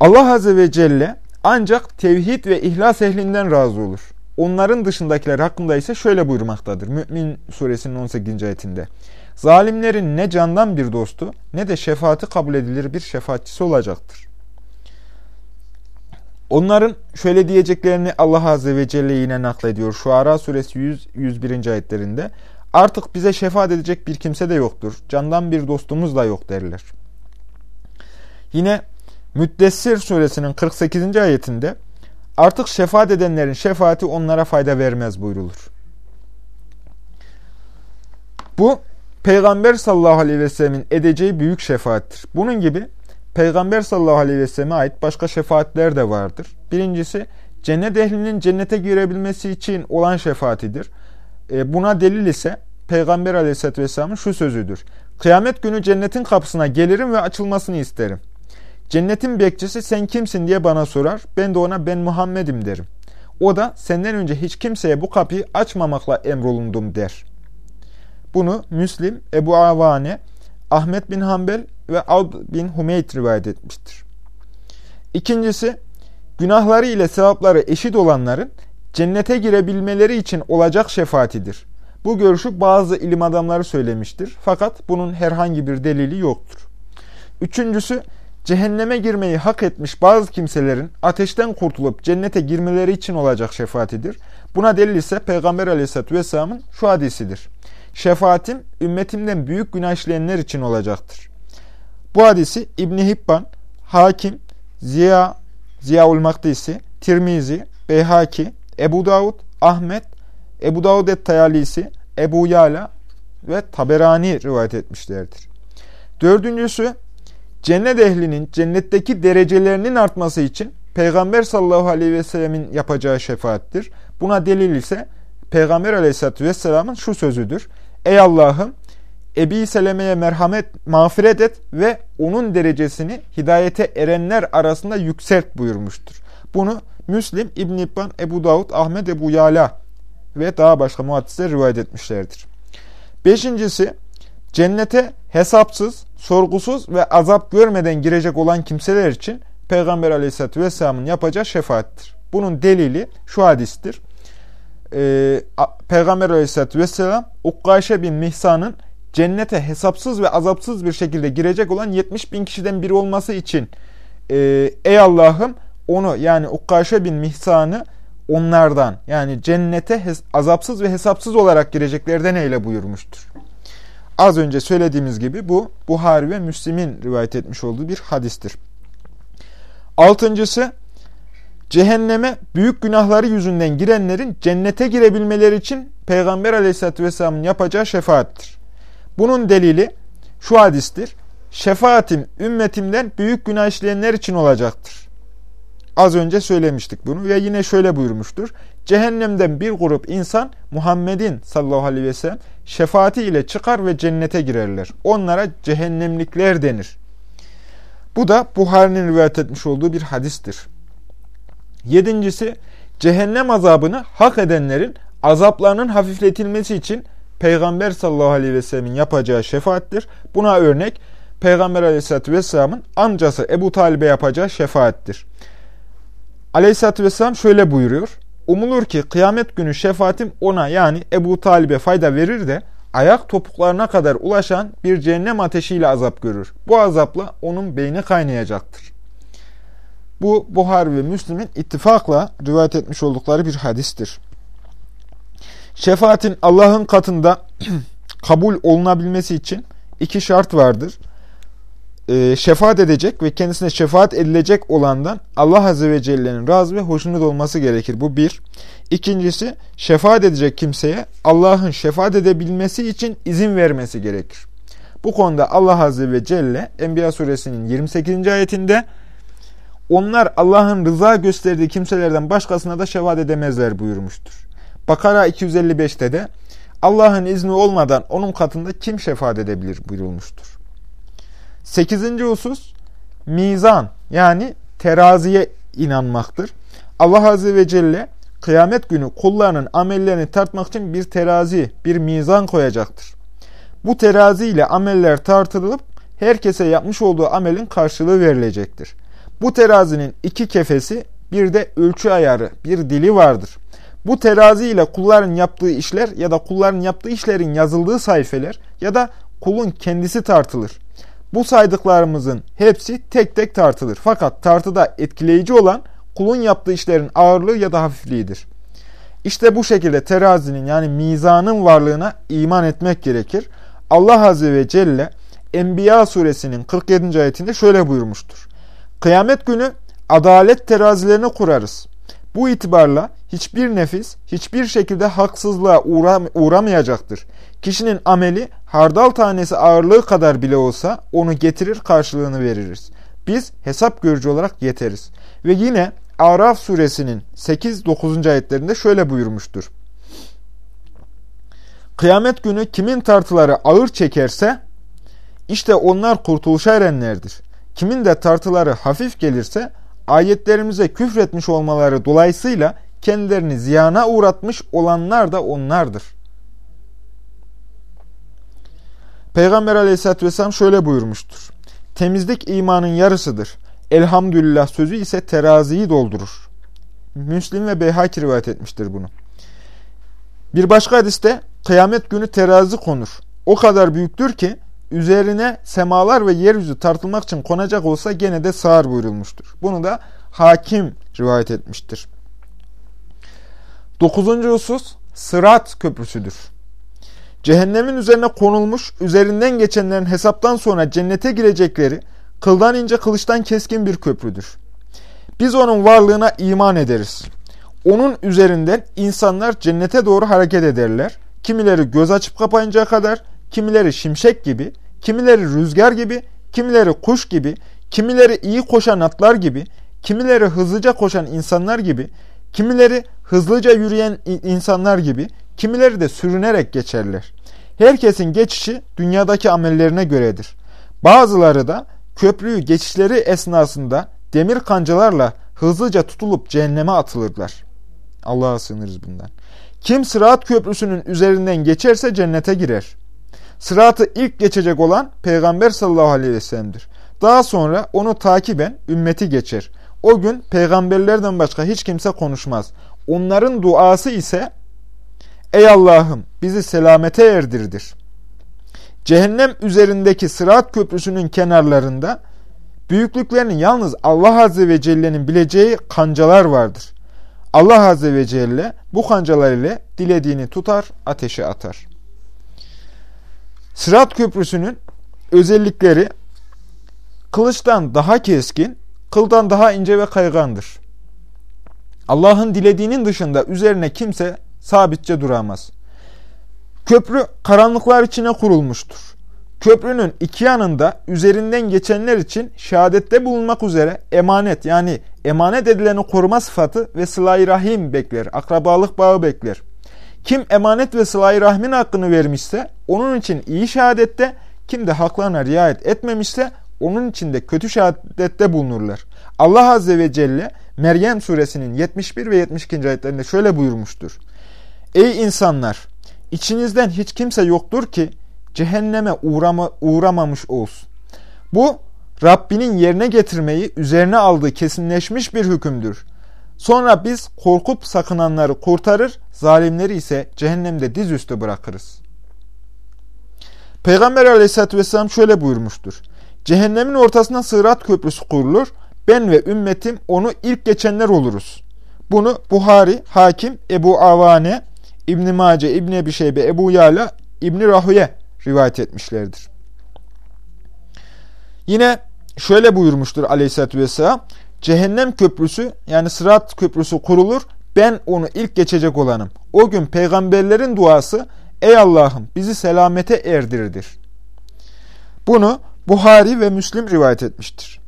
Allah Azze ve Celle ancak tevhid ve ihlas ehlinden razı olur. Onların dışındakiler hakkında ise şöyle buyurmaktadır. Mü'min suresinin 18. ayetinde. Zalimlerin ne candan bir dostu ne de şefaati kabul edilir bir şefaatçisi olacaktır. Onların şöyle diyeceklerini Allah Azze ve Celle yine naklediyor. Şu Ara suresi 100, 101. ayetlerinde. Artık bize şefaat edecek bir kimse de yoktur. Candan bir dostumuz da yok derler. Yine Müddessir suresinin 48. ayetinde artık şefaat edenlerin şefaati onlara fayda vermez buyrulur. Bu Peygamber sallallahu aleyhi ve sellemin edeceği büyük şefaattir. Bunun gibi Peygamber sallallahu aleyhi ve selleme ait başka şefaatler de vardır. Birincisi cennet ehlinin cennete girebilmesi için olan şefaatidir. E, buna delil ise Peygamber aleyhisselatü vesselamın şu sözüdür. Kıyamet günü cennetin kapısına gelirim ve açılmasını isterim. Cennetin bekçisi sen kimsin diye bana sorar. Ben de ona ben Muhammed'im derim. O da senden önce hiç kimseye bu kapıyı açmamakla emrolundum der. Bunu Müslim, Ebu Avane, Ahmet bin Hanbel ve Avd bin Hümeyt rivayet etmiştir. İkincisi, günahları ile sevapları eşit olanların cennete girebilmeleri için olacak şefaatidir. Bu görüşü bazı ilim adamları söylemiştir. Fakat bunun herhangi bir delili yoktur. Üçüncüsü, cehenneme girmeyi hak etmiş bazı kimselerin ateşten kurtulup cennete girmeleri için olacak şefaatidir. Buna delil ise Peygamber aleyhissalatü vesselamın şu hadisidir. Şefaatim ümmetimden büyük günah işleyenler için olacaktır. Bu hadisi İbni Hibban, Hakim, Ziya, Ziyaul Makdisi, Tirmizi, Beyhaki, Ebu Davud, Ahmet, Ebu Davud et-Tayalisi, Ebu Yala ve Taberani rivayet etmişlerdir. Dördüncüsü, cennet ehlinin cennetteki derecelerinin artması için Peygamber sallallahu aleyhi ve sellemin yapacağı şefaattir. Buna delil ise Peygamber aleyhissalatü vesselamın şu sözüdür. Ey Allah'ım Ebi Seleme'ye merhamet, mağfiret et ve onun derecesini hidayete erenler arasında yükselt buyurmuştur. Bunu Müslim, İbn İbban, Ebu Davud, Ahmet, Ebu Yala ve daha başka muhaddisler rivayet etmişlerdir. Beşincisi, cennete hesapsız, sorgusuz ve azap görmeden girecek olan kimseler için Peygamber aleyhissalatü vesselamın yapacağı şefaattir. Bunun delili şu hadistir. Ee, Peygamber aleyhissalatü vesselam Ukkaşe bin Mihsan'ın cennete hesapsız ve azapsız bir şekilde girecek olan 70 bin kişiden biri olması için e, ey Allah'ım onu yani Ukkaşe bin Mihsan'ı onlardan yani cennete azapsız ve hesapsız olarak gireceklerden eyle buyurmuştur. Az önce söylediğimiz gibi bu Buhari ve Müslim'in rivayet etmiş olduğu bir hadistir. Altıncısı cehenneme büyük günahları yüzünden girenlerin cennete girebilmeleri için Peygamber aleyhissalatü vesselamın yapacağı şefaattir. Bunun delili şu hadistir. Şefaatim ümmetimden büyük günah işleyenler için olacaktır. Az önce söylemiştik bunu ve yine şöyle buyurmuştur. Cehennemden bir grup insan Muhammed'in sallallahu aleyhi ve sellem şefaati ile çıkar ve cennete girerler. Onlara cehennemlikler denir. Bu da Buhari'nin rivayet etmiş olduğu bir hadistir. Yedincisi, cehennem azabını hak edenlerin azaplarının hafifletilmesi için Peygamber sallallahu aleyhi ve sellemin yapacağı şefaattir. Buna örnek Peygamber aleyhissalatü vesselamın amcası Ebu Talib'e yapacağı şefaattir. Aleyhissalatü vesselam şöyle buyuruyor. Umulur ki kıyamet günü şefaatim ona yani Ebu Talib'e fayda verir de ayak topuklarına kadar ulaşan bir cehennem ateşiyle azap görür. Bu azapla onun beyni kaynayacaktır. Bu Buhar ve Müslim'in ittifakla rivayet etmiş oldukları bir hadistir. Şefaatin Allah'ın katında kabul olunabilmesi için iki şart vardır. E, şefaat edecek ve kendisine şefaat edilecek olandan Allah Azze ve Celle'nin razı ve hoşnut olması gerekir. Bu bir. İkincisi şefaat edecek kimseye Allah'ın şefaat edebilmesi için izin vermesi gerekir. Bu konuda Allah Azze ve Celle Enbiya suresinin 28. ayetinde onlar Allah'ın rıza gösterdiği kimselerden başkasına da şefaat edemezler buyurmuştur. Bakara 255'te de Allah'ın izni olmadan onun katında kim şefaat edebilir buyurulmuştur. Sekizinci husus mizan yani teraziye inanmaktır. Allah Azze ve Celle kıyamet günü kullarının amellerini tartmak için bir terazi, bir mizan koyacaktır. Bu terazi ile ameller tartılıp herkese yapmış olduğu amelin karşılığı verilecektir. Bu terazinin iki kefesi bir de ölçü ayarı, bir dili vardır. Bu terazi ile kulların yaptığı işler ya da kulların yaptığı işlerin yazıldığı sayfeler ya da kulun kendisi tartılır. Bu saydıklarımızın hepsi tek tek tartılır. Fakat tartıda etkileyici olan kulun yaptığı işlerin ağırlığı ya da hafifliğidir. İşte bu şekilde terazinin yani mizanın varlığına iman etmek gerekir. Allah Azze ve Celle Enbiya suresinin 47. ayetinde şöyle buyurmuştur. Kıyamet günü adalet terazilerini kurarız. Bu itibarla hiçbir nefis hiçbir şekilde haksızlığa uğram uğramayacaktır. Kişinin ameli hardal tanesi ağırlığı kadar bile olsa onu getirir karşılığını veririz. Biz hesap görücü olarak yeteriz. Ve yine Araf suresinin 8-9. ayetlerinde şöyle buyurmuştur. Kıyamet günü kimin tartıları ağır çekerse İşte onlar kurtuluşa erenlerdir. Kimin de tartıları hafif gelirse ayetlerimize küfretmiş olmaları dolayısıyla kendilerini ziyana uğratmış olanlar da onlardır. Peygamber aleyhissalatü vesselam şöyle buyurmuştur. Temizlik imanın yarısıdır. Elhamdülillah sözü ise teraziyi doldurur. Müslim ve Beyhaki rivayet etmiştir bunu. Bir başka hadiste kıyamet günü terazi konur. O kadar büyüktür ki üzerine semalar ve yeryüzü tartılmak için konacak olsa gene de sağır buyurulmuştur. Bunu da hakim rivayet etmiştir. Dokuzuncu husus Sırat Köprüsüdür. Cehennemin üzerine konulmuş, üzerinden geçenlerin hesaptan sonra cennete girecekleri kıldan ince kılıçtan keskin bir köprüdür. Biz onun varlığına iman ederiz. Onun üzerinden insanlar cennete doğru hareket ederler. Kimileri göz açıp kapayıncaya kadar, kimileri şimşek gibi, kimileri rüzgar gibi, kimileri kuş gibi, kimileri iyi koşan atlar gibi, kimileri hızlıca koşan insanlar gibi, kimileri hızlıca yürüyen insanlar gibi, kimileri de sürünerek geçerler. Herkesin geçişi dünyadaki amellerine göredir. Bazıları da köprüyü geçişleri esnasında demir kancalarla hızlıca tutulup cehenneme atılırlar. Allah'a sığınırız bundan. Kim Sırat Köprüsü'nün üzerinden geçerse cennete girer. Sıratı ilk geçecek olan Peygamber sallallahu aleyhi ve sellem'dir. Daha sonra onu takiben ümmeti geçer. O gün peygamberlerden başka hiç kimse konuşmaz. Onların duası ise Ey Allah'ım bizi selamete erdirdir. Cehennem üzerindeki Sırat Köprüsü'nün kenarlarında büyüklüklerini yalnız Allah Azze ve Celle'nin bileceği kancalar vardır. Allah Azze ve Celle bu kancalar ile dilediğini tutar, ateşe atar. Sırat Köprüsü'nün özellikleri kılıçtan daha keskin, kıldan daha ince ve kaygandır. Allah'ın dilediğinin dışında üzerine kimse sabitçe duramaz. Köprü karanlıklar içine kurulmuştur. Köprünün iki yanında üzerinden geçenler için şehadette bulunmak üzere emanet yani emanet edileni koruma sıfatı ve sıla rahim bekler, akrabalık bağı bekler. Kim emanet ve sıla rahmin hakkını vermişse onun için iyi şehadette, kim de haklarına riayet etmemişse onun için de kötü şehadette bulunurlar. Allah Azze ve Celle Meryem suresinin 71 ve 72. ayetlerinde şöyle buyurmuştur. Ey insanlar! İçinizden hiç kimse yoktur ki cehenneme uğrama, uğramamış olsun. Bu Rabbinin yerine getirmeyi üzerine aldığı kesinleşmiş bir hükümdür. Sonra biz korkup sakınanları kurtarır, zalimleri ise cehennemde dizüstü bırakırız. Peygamber aleyhissalatü vesselam şöyle buyurmuştur. Cehennemin ortasına sırat köprüsü kurulur, ben ve ümmetim onu ilk geçenler oluruz. Bunu Buhari, Hakim, Ebu Avane, İbn-i Mace, İbn-i Ebi Şeybe, Ebu Yala, İbn-i Rahuye rivayet etmişlerdir. Yine şöyle buyurmuştur aleyhissalatü vesselam. Cehennem köprüsü yani sırat köprüsü kurulur. Ben onu ilk geçecek olanım. O gün peygamberlerin duası ey Allah'ım bizi selamete erdirdir. Bunu Buhari ve Müslim rivayet etmiştir.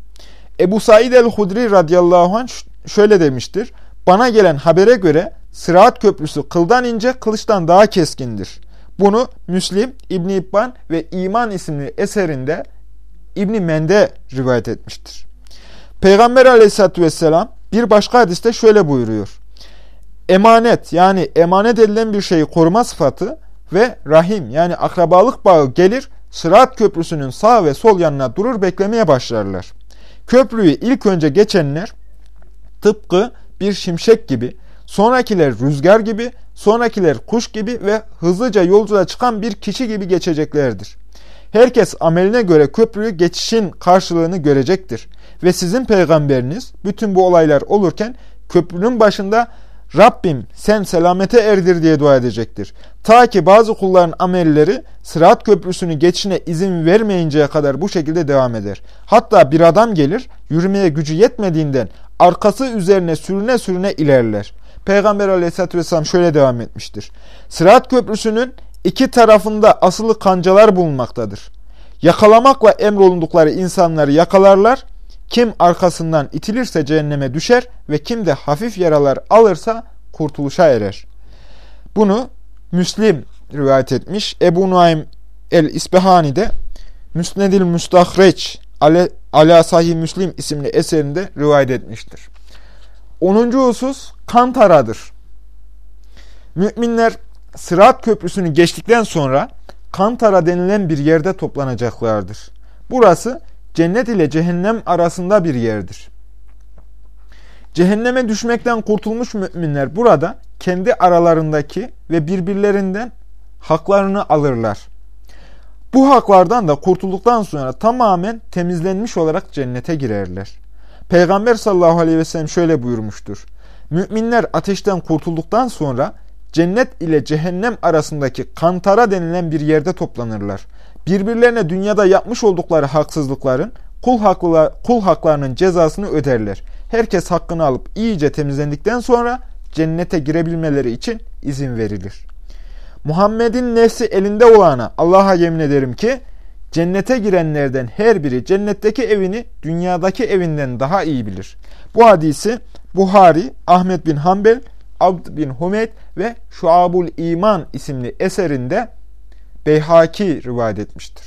Ebu Said el-Hudri radıyallahu anh şöyle demiştir. Bana gelen habere göre Sırat köprüsü kıldan ince, kılıçtan daha keskindir. Bunu Müslim, İbn İbban ve İman isimli eserinde İbn Mende rivayet etmiştir. Peygamber aleyhissalatü vesselam bir başka hadiste şöyle buyuruyor. Emanet yani emanet edilen bir şeyi koruma sıfatı ve rahim yani akrabalık bağı gelir Sırat köprüsünün sağ ve sol yanına durur beklemeye başlarlar. Köprüyü ilk önce geçenler tıpkı bir şimşek gibi Sonrakiler rüzgar gibi, sonrakiler kuş gibi ve hızlıca yolculuğa çıkan bir kişi gibi geçeceklerdir. Herkes ameline göre köprüyü geçişin karşılığını görecektir. Ve sizin peygamberiniz bütün bu olaylar olurken köprünün başında Rabbim sen selamete erdir diye dua edecektir. Ta ki bazı kulların amelleri sırat köprüsünü geçişine izin vermeyinceye kadar bu şekilde devam eder. Hatta bir adam gelir yürümeye gücü yetmediğinden arkası üzerine sürüne sürüne ilerler. Peygamber aleyhissalatü vesselam şöyle devam etmiştir. Sırat köprüsünün iki tarafında asılı kancalar bulunmaktadır. Yakalamakla emrolundukları insanları yakalarlar. Kim arkasından itilirse cehenneme düşer ve kim de hafif yaralar alırsa kurtuluşa erer. Bunu Müslim rivayet etmiş. Ebu Nuaym el-İsbehani de Müsnedil Müstahreç Ale, Ala Sahih Müslim isimli eserinde rivayet etmiştir. 10. husus Kantaradır. Müminler Sırat Köprüsü'nü geçtikten sonra Kantara denilen bir yerde toplanacaklardır. Burası cennet ile cehennem arasında bir yerdir. Cehenneme düşmekten kurtulmuş müminler burada kendi aralarındaki ve birbirlerinden haklarını alırlar. Bu haklardan da kurtulduktan sonra tamamen temizlenmiş olarak cennete girerler. Peygamber sallallahu aleyhi ve sellem şöyle buyurmuştur. Müminler ateşten kurtulduktan sonra cennet ile cehennem arasındaki kantara denilen bir yerde toplanırlar. Birbirlerine dünyada yapmış oldukları haksızlıkların kul, haklılar, kul haklarının cezasını öderler. Herkes hakkını alıp iyice temizlendikten sonra cennete girebilmeleri için izin verilir. Muhammed'in nefsi elinde olana Allah'a yemin ederim ki cennete girenlerden her biri cennetteki evini dünyadaki evinden daha iyi bilir. Bu hadisi Buhari, Ahmet bin Hanbel, Abd bin Humeyd ve Şuabul İman isimli eserinde Beyhaki rivayet etmiştir.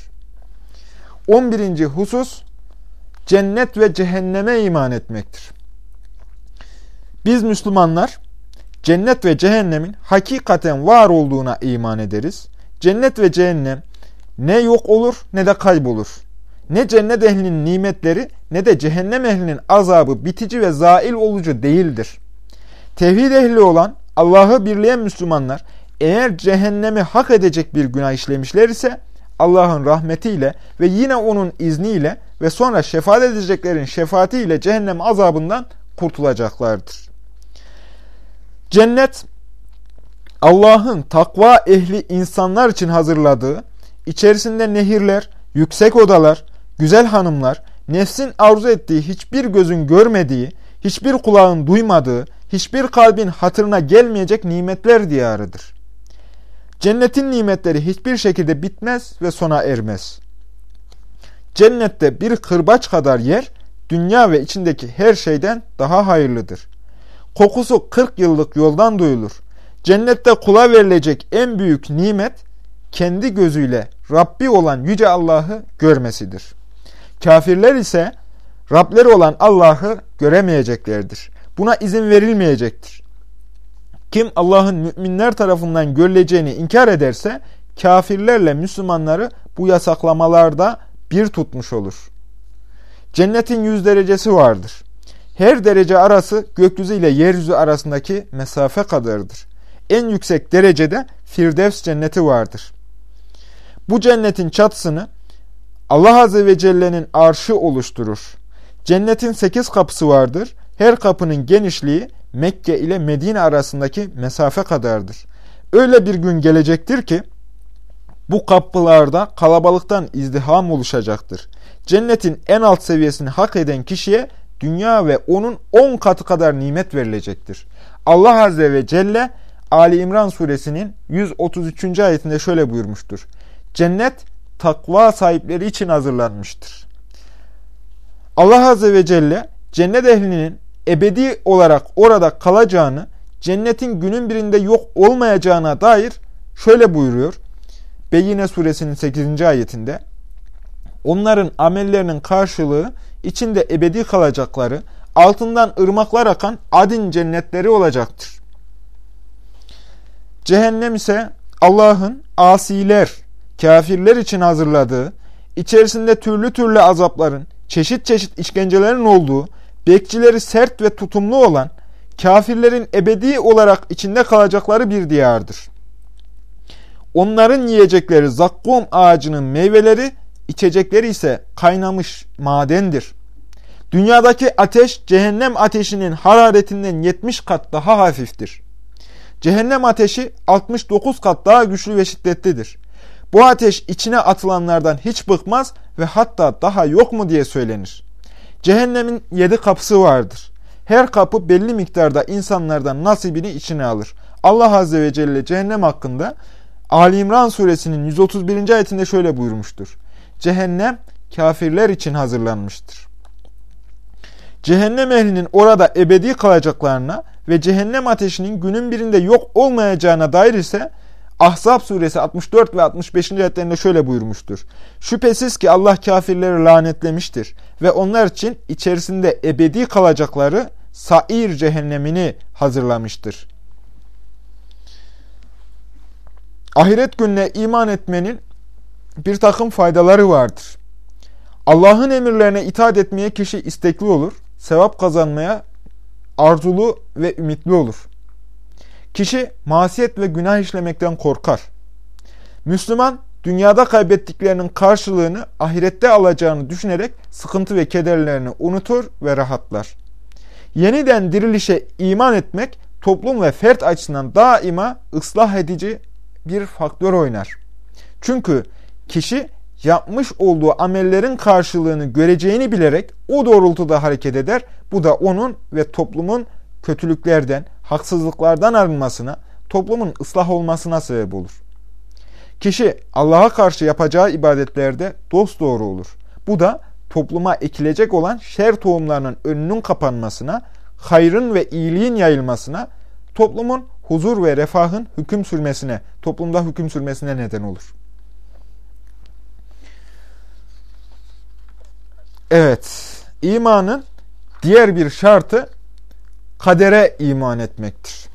11. husus cennet ve cehenneme iman etmektir. Biz Müslümanlar cennet ve cehennemin hakikaten var olduğuna iman ederiz. Cennet ve cehennem ne yok olur ne de kaybolur. Ne cennet ehlinin nimetleri ne de cehennem ehlinin azabı bitici ve zail olucu değildir. Tevhid ehli olan Allah'ı birleyen Müslümanlar eğer cehennemi hak edecek bir günah işlemişler ise Allah'ın rahmetiyle ve yine onun izniyle ve sonra şefaat edeceklerin şefaatiyle cehennem azabından kurtulacaklardır. Cennet Allah'ın takva ehli insanlar için hazırladığı, içerisinde nehirler, yüksek odalar, güzel hanımlar, nefsin arzu ettiği hiçbir gözün görmediği, hiçbir kulağın duymadığı, hiçbir kalbin hatırına gelmeyecek nimetler diyarıdır. Cennetin nimetleri hiçbir şekilde bitmez ve sona ermez. Cennette bir kırbaç kadar yer, dünya ve içindeki her şeyden daha hayırlıdır. Kokusu 40 yıllık yoldan duyulur. Cennette kula verilecek en büyük nimet, kendi gözüyle Rabbi olan Yüce Allah'ı görmesidir. Kafirler ise Rableri olan Allah'ı göremeyeceklerdir. Buna izin verilmeyecektir. Kim Allah'ın müminler tarafından görüleceğini inkar ederse kafirlerle Müslümanları bu yasaklamalarda bir tutmuş olur. Cennetin yüz derecesi vardır. Her derece arası gökyüzü ile yeryüzü arasındaki mesafe kadardır. En yüksek derecede Firdevs cenneti vardır. Bu cennetin çatısını Allah Azze ve Celle'nin arşı oluşturur. Cennetin sekiz kapısı vardır. Her kapının genişliği Mekke ile Medine arasındaki mesafe kadardır. Öyle bir gün gelecektir ki bu kapılarda kalabalıktan izdiham oluşacaktır. Cennetin en alt seviyesini hak eden kişiye dünya ve onun on katı kadar nimet verilecektir. Allah Azze ve Celle Ali İmran suresinin 133. ayetinde şöyle buyurmuştur. Cennet takva sahipleri için hazırlanmıştır. Allah Azze ve Celle cennet ehlinin ebedi olarak orada kalacağını, cennetin günün birinde yok olmayacağına dair şöyle buyuruyor. Beyyine suresinin 8. ayetinde onların amellerinin karşılığı içinde ebedi kalacakları, altından ırmaklar akan adin cennetleri olacaktır. Cehennem ise Allah'ın asiler, kafirler için hazırladığı, içerisinde türlü türlü azapların, çeşit çeşit işkencelerin olduğu, bekçileri sert ve tutumlu olan, kafirlerin ebedi olarak içinde kalacakları bir diyardır. Onların yiyecekleri zakkum ağacının meyveleri, içecekleri ise kaynamış madendir. Dünyadaki ateş cehennem ateşinin hararetinden 70 kat daha hafiftir. Cehennem ateşi 69 kat daha güçlü ve şiddetlidir. Bu ateş içine atılanlardan hiç bıkmaz ve hatta daha yok mu diye söylenir. Cehennemin yedi kapısı vardır. Her kapı belli miktarda insanlardan nasibini içine alır. Allah Azze ve Celle cehennem hakkında Ali İmran suresinin 131. ayetinde şöyle buyurmuştur. Cehennem kafirler için hazırlanmıştır. Cehennem ehlinin orada ebedi kalacaklarına ve cehennem ateşinin günün birinde yok olmayacağına dair ise Ahzab suresi 64 ve 65. ayetlerinde şöyle buyurmuştur. Şüphesiz ki Allah kafirleri lanetlemiştir ve onlar için içerisinde ebedi kalacakları sair cehennemini hazırlamıştır. Ahiret gününe iman etmenin bir takım faydaları vardır. Allah'ın emirlerine itaat etmeye kişi istekli olur, sevap kazanmaya arzulu ve ümitli olur. Kişi masiyet ve günah işlemekten korkar. Müslüman, dünyada kaybettiklerinin karşılığını ahirette alacağını düşünerek sıkıntı ve kederlerini unutur ve rahatlar. Yeniden dirilişe iman etmek, toplum ve fert açısından daima ıslah edici bir faktör oynar. Çünkü kişi yapmış olduğu amellerin karşılığını göreceğini bilerek o doğrultuda hareket eder. Bu da onun ve toplumun kötülüklerden, haksızlıklardan arınmasına, toplumun ıslah olmasına sebep olur. Kişi Allah'a karşı yapacağı ibadetlerde dost doğru olur. Bu da topluma ekilecek olan şer tohumlarının önünün kapanmasına, hayrın ve iyiliğin yayılmasına, toplumun huzur ve refahın hüküm sürmesine, toplumda hüküm sürmesine neden olur. Evet, imanın diğer bir şartı kadere iman etmektir.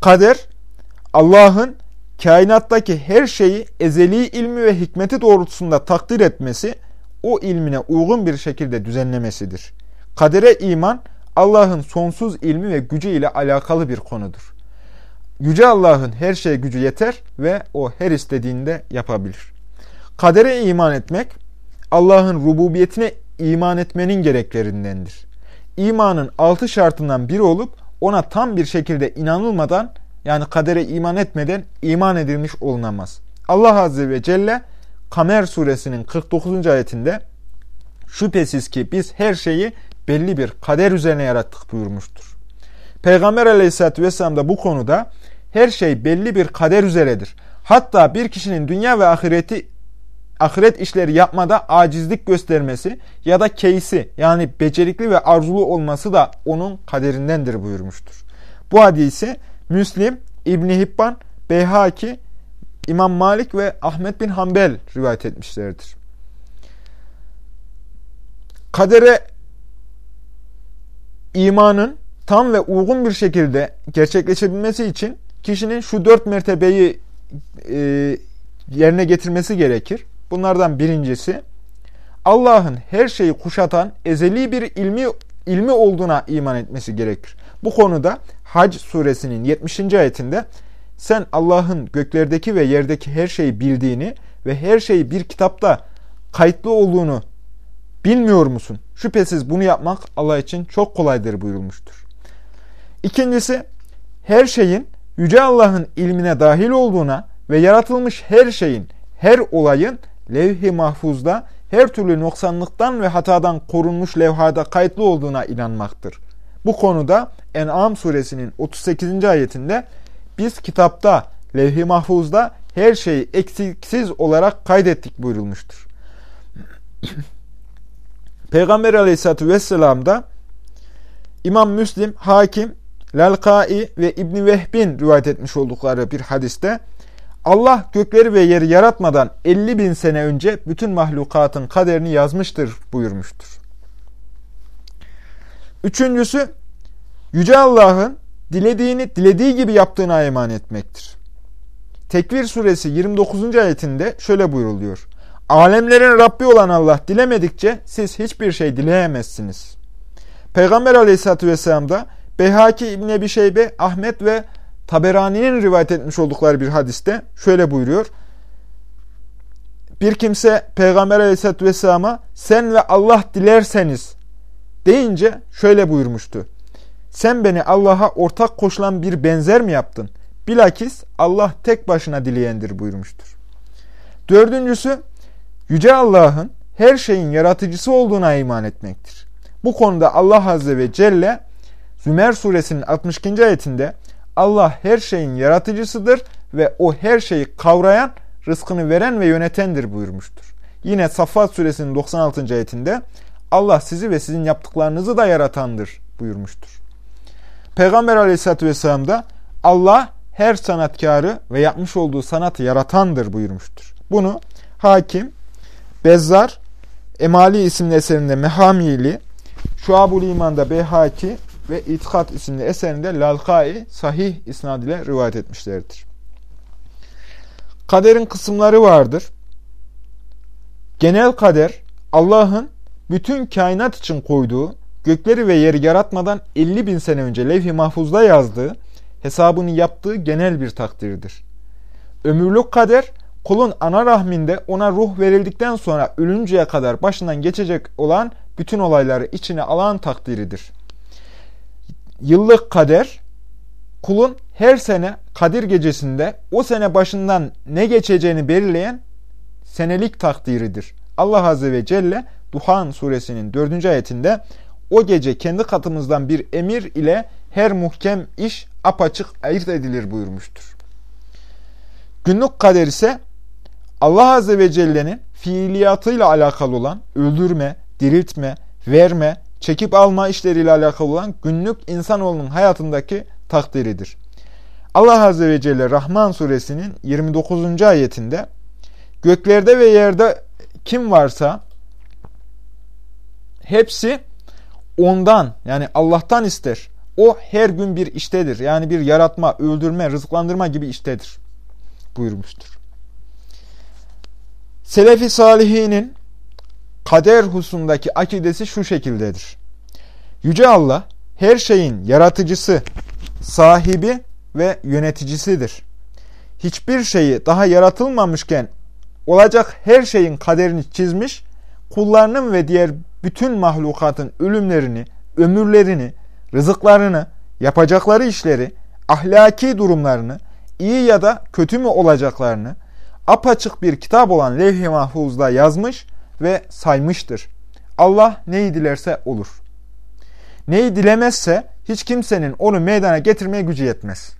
Kader, Allah'ın kainattaki her şeyi ezeli ilmi ve hikmeti doğrultusunda takdir etmesi, o ilmine uygun bir şekilde düzenlemesidir. Kadere iman, Allah'ın sonsuz ilmi ve gücü ile alakalı bir konudur. Yüce Allah'ın her şeye gücü yeter ve o her istediğinde yapabilir. Kadere iman etmek, Allah'ın rububiyetine iman etmenin gereklerindendir. İmanın altı şartından biri olup ona tam bir şekilde inanılmadan yani kadere iman etmeden iman edilmiş olunamaz. Allah Azze ve Celle Kamer suresinin 49. ayetinde şüphesiz ki biz her şeyi belli bir kader üzerine yarattık buyurmuştur. Peygamber aleyhissalatü vesselam da bu konuda her şey belli bir kader üzeredir. Hatta bir kişinin dünya ve ahireti ahiret işleri yapmada acizlik göstermesi ya da keysi yani becerikli ve arzulu olması da onun kaderindendir buyurmuştur. Bu hadisi Müslim, İbni Hibban, Beyhaki, İmam Malik ve Ahmet bin Hanbel rivayet etmişlerdir. Kadere imanın tam ve uygun bir şekilde gerçekleşebilmesi için kişinin şu dört mertebeyi e, yerine getirmesi gerekir. Bunlardan birincisi Allah'ın her şeyi kuşatan ezeli bir ilmi ilmi olduğuna iman etmesi gerekir. Bu konuda Hac suresinin 70. ayetinde sen Allah'ın göklerdeki ve yerdeki her şeyi bildiğini ve her şeyi bir kitapta kayıtlı olduğunu bilmiyor musun? Şüphesiz bunu yapmak Allah için çok kolaydır buyurulmuştur. İkincisi her şeyin Yüce Allah'ın ilmine dahil olduğuna ve yaratılmış her şeyin, her olayın levh-i mahfuzda her türlü noksanlıktan ve hatadan korunmuş levhada kayıtlı olduğuna inanmaktır. Bu konuda En'am suresinin 38. ayetinde biz kitapta, levh-i mahfuzda her şeyi eksiksiz olarak kaydettik buyurulmuştur. Peygamber aleyhissalatü vesselam da İmam Müslim, Hakim, Lalkai ve İbni Vehbin rivayet etmiş oldukları bir hadiste Allah gökleri ve yeri yaratmadan 50 bin sene önce bütün mahlukatın kaderini yazmıştır buyurmuştur. Üçüncüsü, Yüce Allah'ın dilediğini dilediği gibi yaptığına iman etmektir. Tekvir suresi 29. ayetinde şöyle buyruluyor. Alemlerin Rabbi olan Allah dilemedikçe siz hiçbir şey dileyemezsiniz. Peygamber aleyhissalatü vesselam da Behaki İbni Ebi Şeybe, Ahmet ve Taberani'nin rivayet etmiş oldukları bir hadiste şöyle buyuruyor. Bir kimse Peygamber aleyhissalatü vesselama sen ve Allah dilerseniz deyince şöyle buyurmuştu. Sen beni Allah'a ortak koşulan bir benzer mi yaptın? Bilakis Allah tek başına dileyendir buyurmuştur. Dördüncüsü, Yüce Allah'ın her şeyin yaratıcısı olduğuna iman etmektir. Bu konuda Allah Azze ve Celle Zümer suresinin 62. ayetinde Allah her şeyin yaratıcısıdır ve o her şeyi kavrayan, rızkını veren ve yönetendir buyurmuştur. Yine Saffat suresinin 96. ayetinde Allah sizi ve sizin yaptıklarınızı da yaratandır buyurmuştur. Peygamber aleyhissalatü vesselam da Allah her sanatkarı ve yapmış olduğu sanatı yaratandır buyurmuştur. Bunu Hakim, Bezzar, Emali isimli eserinde Mehamili, Şuab-ül İman'da Beyhaki ve İtikat isimli eserinde Lalkai sahih isnad ile rivayet etmişlerdir. Kaderin kısımları vardır. Genel kader Allah'ın bütün kainat için koyduğu, gökleri ve yeri yaratmadan 50 bin sene önce levh-i mahfuzda yazdığı, hesabını yaptığı genel bir takdirdir. Ömürlük kader, kulun ana rahminde ona ruh verildikten sonra ölünceye kadar başından geçecek olan bütün olayları içine alan takdiridir. Yıllık kader, kulun her sene Kadir gecesinde o sene başından ne geçeceğini belirleyen senelik takdiridir. Allah Azze ve Celle Duhan suresinin 4. ayetinde o gece kendi katımızdan bir emir ile her muhkem iş apaçık ayırt edilir buyurmuştur. Günlük kader ise Allah Azze ve Celle'nin fiiliyatıyla alakalı olan öldürme, diriltme, verme, çekip alma işleriyle alakalı olan günlük insanoğlunun hayatındaki takdiridir. Allah Azze ve Celle Rahman suresinin 29. ayetinde göklerde ve yerde kim varsa hepsi ondan yani Allah'tan ister. O her gün bir iştedir. Yani bir yaratma, öldürme, rızıklandırma gibi iştedir buyurmuştur. Selefi salihinin kader husundaki akidesi şu şekildedir. Yüce Allah her şeyin yaratıcısı, sahibi ve yöneticisidir. Hiçbir şeyi daha yaratılmamışken olacak her şeyin kaderini çizmiş, kullarının ve diğer bütün mahlukatın ölümlerini, ömürlerini, rızıklarını, yapacakları işleri, ahlaki durumlarını, iyi ya da kötü mü olacaklarını apaçık bir kitap olan levh-i mahfuzda yazmış ve saymıştır. Allah neyi dilerse olur. Neyi dilemezse hiç kimsenin onu meydana getirmeye gücü yetmez.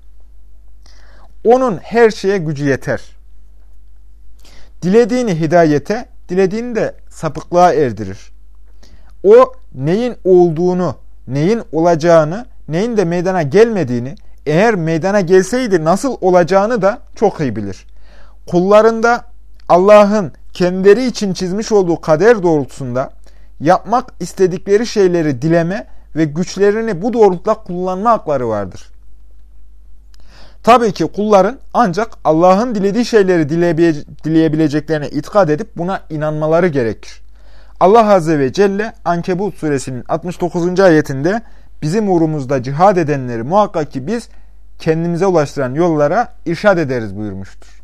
Onun her şeye gücü yeter. Dilediğini hidayete, dilediğini de sapıklığa erdirir. O neyin olduğunu, neyin olacağını, neyin de meydana gelmediğini, eğer meydana gelseydi nasıl olacağını da çok iyi bilir. Kullarında Allah'ın kendileri için çizmiş olduğu kader doğrultusunda yapmak istedikleri şeyleri dileme ve güçlerini bu doğrultuda kullanma hakları vardır. Tabii ki kulların ancak Allah'ın dilediği şeyleri dileyebileceklerine itikad edip buna inanmaları gerekir. Allah Azze ve Celle Ankebut suresinin 69. ayetinde bizim uğrumuzda cihad edenleri muhakkak ki biz kendimize ulaştıran yollara irşad ederiz buyurmuştur.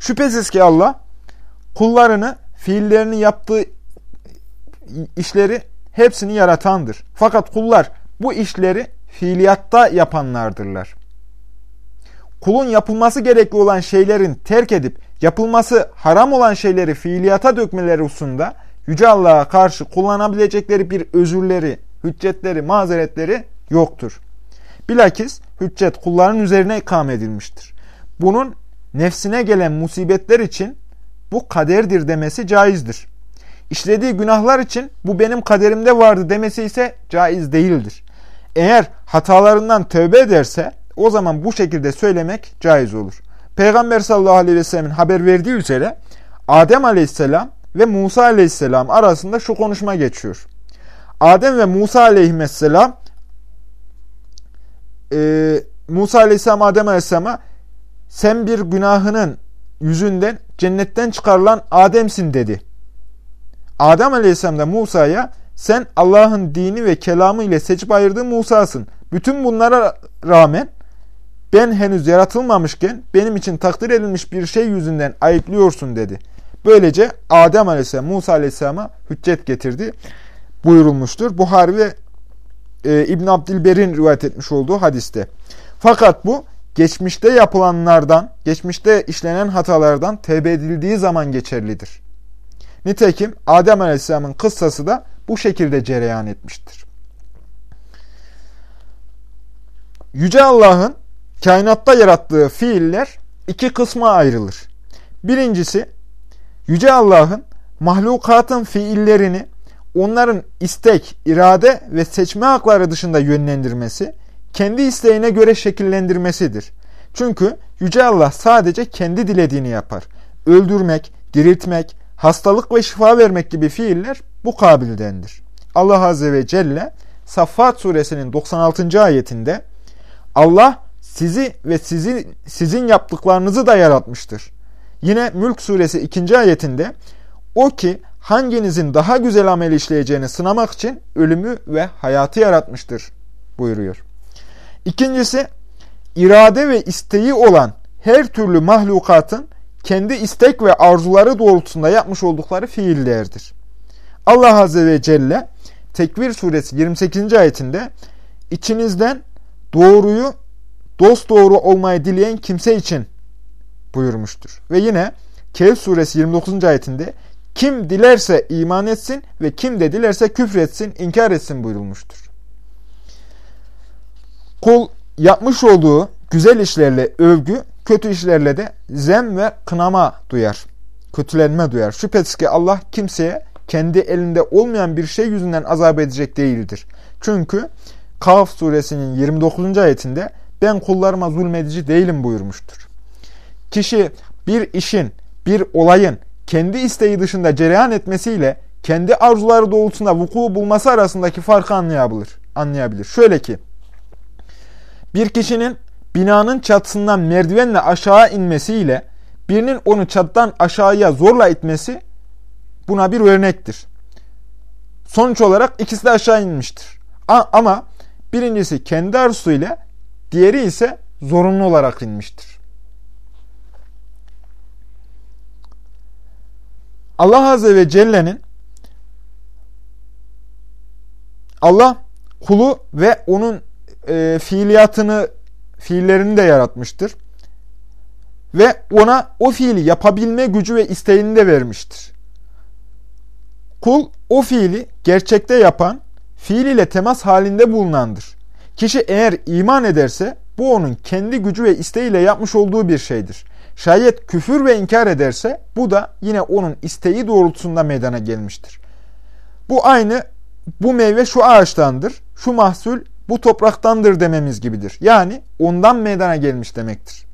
Şüphesiz ki Allah kullarını fiillerini yaptığı işleri hepsini yaratandır. Fakat kullar bu işleri fiiliyatta yapanlardırlar. Kulun yapılması gerekli olan şeylerin terk edip yapılması haram olan şeyleri fiiliyata dökmeleri hususunda Yüce Allah'a karşı kullanabilecekleri bir özürleri, hüccetleri, mazeretleri yoktur. Bilakis hüccet kulların üzerine ikame edilmiştir. Bunun nefsine gelen musibetler için bu kaderdir demesi caizdir. İşlediği günahlar için bu benim kaderimde vardı demesi ise caiz değildir. Eğer hatalarından tövbe ederse o zaman bu şekilde söylemek caiz olur. Peygamber sallallahu aleyhi ve sellemin haber verdiği üzere Adem aleyhisselam ve Musa aleyhisselam arasında şu konuşma geçiyor. Adem ve Musa aleyhisselam e, Musa aleyhisselam Adem aleyhisselama sen bir günahının yüzünden cennetten çıkarılan Adem'sin dedi. Adem aleyhisselam da Musa'ya sen Allah'ın dini ve kelamı ile seçip ayırdığı Musa'sın. Bütün bunlara rağmen ben henüz yaratılmamışken benim için takdir edilmiş bir şey yüzünden ayıplıyorsun dedi. Böylece Adem Aleyhisselam Musa Aleyhisselam'a hüccet getirdi buyurulmuştur. Buhari ve e, İbn Abdilber'in rivayet etmiş olduğu hadiste. Fakat bu geçmişte yapılanlardan, geçmişte işlenen hatalardan tevbe edildiği zaman geçerlidir. Nitekim Adem Aleyhisselam'ın kıssası da bu şekilde cereyan etmiştir. Yüce Allah'ın kainatta yarattığı fiiller iki kısma ayrılır. Birincisi, Yüce Allah'ın mahlukatın fiillerini onların istek, irade ve seçme hakları dışında yönlendirmesi, kendi isteğine göre şekillendirmesidir. Çünkü Yüce Allah sadece kendi dilediğini yapar. Öldürmek, diriltmek, hastalık ve şifa vermek gibi fiiller bu kabildendir. Allah Azze ve Celle Saffat suresinin 96. ayetinde Allah sizi ve sizin, sizin yaptıklarınızı da yaratmıştır. Yine Mülk suresi 2. ayetinde o ki hanginizin daha güzel amel işleyeceğini sınamak için ölümü ve hayatı yaratmıştır buyuruyor. İkincisi irade ve isteği olan her türlü mahlukatın kendi istek ve arzuları doğrultusunda yapmış oldukları fiillerdir. Allah Azze ve Celle Tekvir suresi 28. ayetinde içinizden doğruyu dost doğru olmayı dileyen kimse için buyurmuştur. Ve yine Kehf suresi 29. ayetinde kim dilerse iman etsin ve kim de dilerse küfretsin, inkar etsin buyurulmuştur. Kul yapmış olduğu güzel işlerle övgü, kötü işlerle de zem ve kınama duyar. Kötülenme duyar. Şüphesiz ki Allah kimseye kendi elinde olmayan bir şey yüzünden azap edecek değildir. Çünkü Kaf suresinin 29. ayetinde ben kullarıma zulmedici değilim buyurmuştur. Kişi bir işin, bir olayın kendi isteği dışında cereyan etmesiyle kendi arzuları doğrultusunda vuku bulması arasındaki farkı anlayabilir. anlayabilir. Şöyle ki, bir kişinin binanın çatısından merdivenle aşağı inmesiyle birinin onu çatıdan aşağıya zorla itmesi buna bir örnektir. Sonuç olarak ikisi de aşağı inmiştir. Ama birincisi kendi arzusuyla, diğeri ise zorunlu olarak inmiştir. Allah Azze ve Celle'nin Allah kulu ve onun e, fiiliyatını, fiillerini de yaratmıştır. Ve ona o fiili yapabilme gücü ve isteğini de vermiştir. Kul o fiili gerçekte yapan, fiil ile temas halinde bulunandır. Kişi eğer iman ederse bu onun kendi gücü ve isteğiyle yapmış olduğu bir şeydir. Şayet küfür ve inkar ederse bu da yine onun isteği doğrultusunda meydana gelmiştir. Bu aynı bu meyve şu ağaçtandır, şu mahsul bu topraktandır dememiz gibidir. Yani ondan meydana gelmiş demektir.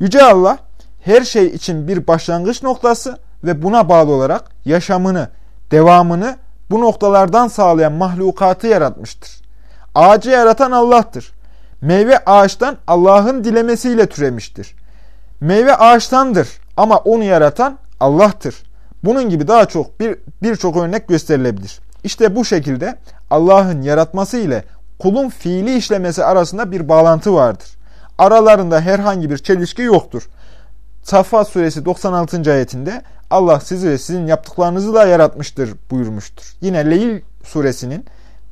Yüce Allah her şey için bir başlangıç noktası ve buna bağlı olarak yaşamını, devamını bu noktalardan sağlayan mahlukatı yaratmıştır. Ağacı yaratan Allah'tır. Meyve ağaçtan Allah'ın dilemesiyle türemiştir. Meyve ağaçtandır ama onu yaratan Allah'tır. Bunun gibi daha çok bir birçok örnek gösterilebilir. İşte bu şekilde Allah'ın yaratması ile kulun fiili işlemesi arasında bir bağlantı vardır. Aralarında herhangi bir çelişki yoktur. Saffat suresi 96. ayetinde Allah sizi ve sizin yaptıklarınızı da yaratmıştır buyurmuştur. Yine Leyl suresinin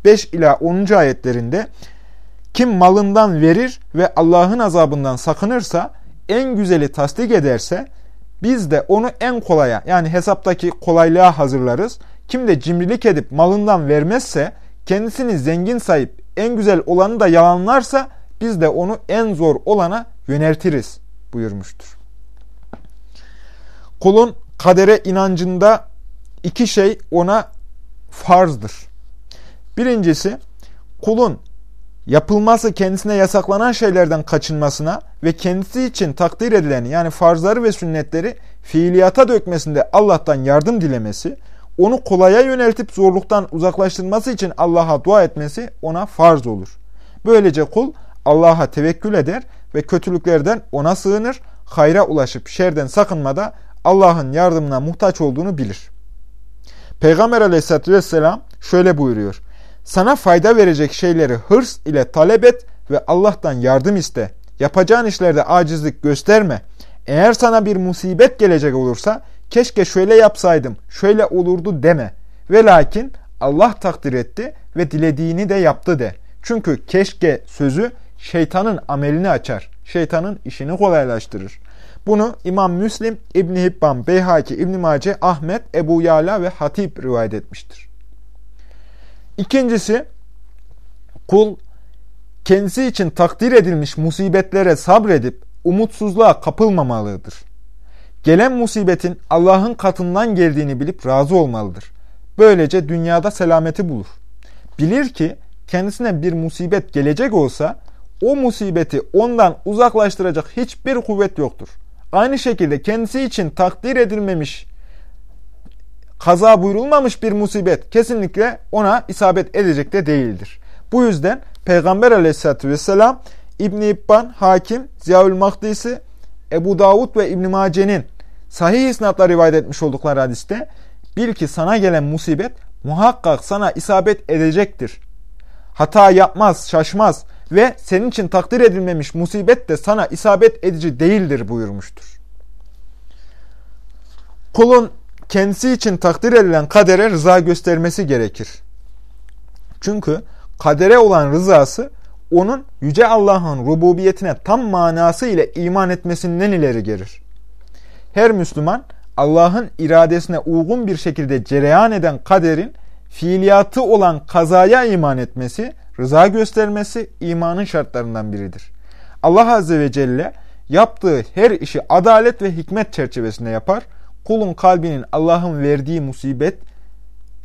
5 ila 10. ayetlerinde kim malından verir ve Allah'ın azabından sakınırsa en güzeli tasdik ederse biz de onu en kolaya yani hesaptaki kolaylığa hazırlarız. Kim de cimrilik edip malından vermezse kendisini zengin sayıp en güzel olanı da yalanlarsa biz de onu en zor olana yöneltiriz buyurmuştur. Kulun kadere inancında iki şey ona farzdır. Birincisi kulun yapılması kendisine yasaklanan şeylerden kaçınmasına ve kendisi için takdir edileni yani farzları ve sünnetleri fiiliyata dökmesinde Allah'tan yardım dilemesi, onu kolaya yöneltip zorluktan uzaklaştırması için Allah'a dua etmesi ona farz olur. Böylece kul Allah'a tevekkül eder ve kötülüklerden ona sığınır, hayra ulaşıp şerden sakınmada Allah'ın yardımına muhtaç olduğunu bilir. Peygamber aleyhissalatü vesselam şöyle buyuruyor. Sana fayda verecek şeyleri hırs ile talep et ve Allah'tan yardım iste. Yapacağın işlerde acizlik gösterme. Eğer sana bir musibet gelecek olursa keşke şöyle yapsaydım, şöyle olurdu deme. Ve lakin Allah takdir etti ve dilediğini de yaptı de. Çünkü keşke sözü şeytanın amelini açar. Şeytanın işini kolaylaştırır. Bunu İmam Müslim, İbni Hibban, Beyhaki, İbni Mace, Ahmet, Ebu Yala ve Hatip rivayet etmiştir. İkincisi, kul kendisi için takdir edilmiş musibetlere sabredip umutsuzluğa kapılmamalıdır. Gelen musibetin Allah'ın katından geldiğini bilip razı olmalıdır. Böylece dünyada selameti bulur. Bilir ki kendisine bir musibet gelecek olsa o musibeti ondan uzaklaştıracak hiçbir kuvvet yoktur. Aynı şekilde kendisi için takdir edilmemiş, kaza buyurulmamış bir musibet kesinlikle ona isabet edecek de değildir. Bu yüzden Peygamber aleyhissalatü vesselam İbn-i İbban, Hakim, Ziyaül Mahdisi, Ebu Davud ve İbn-i Mace'nin sahih isnatla rivayet etmiş oldukları hadiste bil ki sana gelen musibet muhakkak sana isabet edecektir. Hata yapmaz, şaşmaz ve senin için takdir edilmemiş musibet de sana isabet edici değildir buyurmuştur. Kulun kendisi için takdir edilen kadere rıza göstermesi gerekir. Çünkü kadere olan rızası onun Yüce Allah'ın rububiyetine tam manası ile iman etmesinden ileri gelir. Her Müslüman Allah'ın iradesine uygun bir şekilde cereyan eden kaderin fiiliyatı olan kazaya iman etmesi, rıza göstermesi imanın şartlarından biridir. Allah Azze ve Celle yaptığı her işi adalet ve hikmet çerçevesinde yapar. Kulun kalbinin Allah'ın verdiği musibet,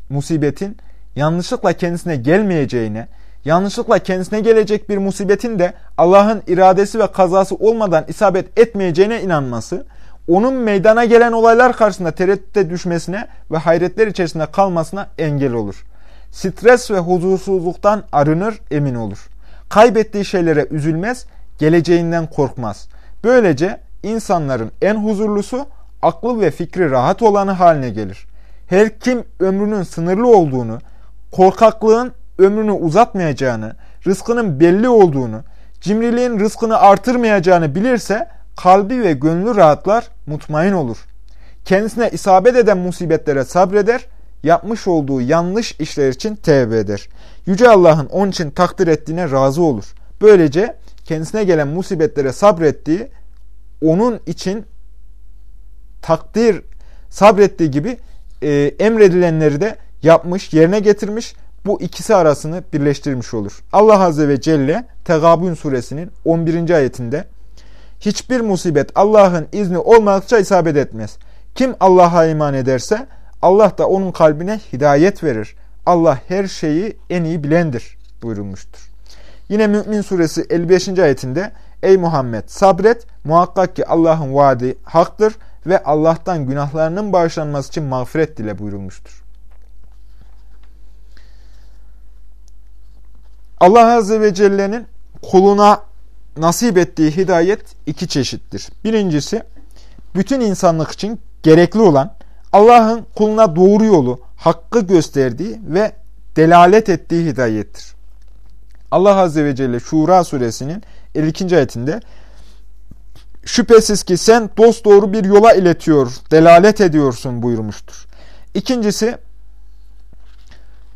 musibetin yanlışlıkla kendisine gelmeyeceğine, yanlışlıkla kendisine gelecek bir musibetin de Allah'ın iradesi ve kazası olmadan isabet etmeyeceğine inanması, onun meydana gelen olaylar karşısında tereddüte düşmesine ve hayretler içerisinde kalmasına engel olur. Stres ve huzursuzluktan arınır, emin olur. Kaybettiği şeylere üzülmez, geleceğinden korkmaz. Böylece insanların en huzurlusu, aklı ve fikri rahat olanı haline gelir. Her kim ömrünün sınırlı olduğunu, korkaklığın ömrünü uzatmayacağını, rızkının belli olduğunu, cimriliğin rızkını artırmayacağını bilirse kalbi ve gönlü rahatlar, mutmain olur. Kendisine isabet eden musibetlere sabreder, yapmış olduğu yanlış işler için tevbe eder. Yüce Allah'ın onun için takdir ettiğine razı olur. Böylece kendisine gelen musibetlere sabrettiği, onun için takdir sabrettiği gibi e, emredilenleri de yapmış, yerine getirmiş bu ikisi arasını birleştirmiş olur. Allah Azze ve Celle Tegabun suresinin 11. ayetinde hiçbir musibet Allah'ın izni olmadıkça isabet etmez. Kim Allah'a iman ederse Allah da onun kalbine hidayet verir. Allah her şeyi en iyi bilendir buyurulmuştur. Yine Mü'min suresi 55. ayetinde Ey Muhammed sabret muhakkak ki Allah'ın vaadi haktır ve Allah'tan günahlarının bağışlanması için mağfiret dile buyurulmuştur. Allah Azze ve Celle'nin kuluna nasip ettiği hidayet iki çeşittir. Birincisi, bütün insanlık için gerekli olan Allah'ın kuluna doğru yolu, hakkı gösterdiği ve delalet ettiği hidayettir. Allah Azze ve Celle Şura suresinin 52. ayetinde Şüphesiz ki sen dost doğru bir yola iletiyor, delalet ediyorsun buyurmuştur. İkincisi,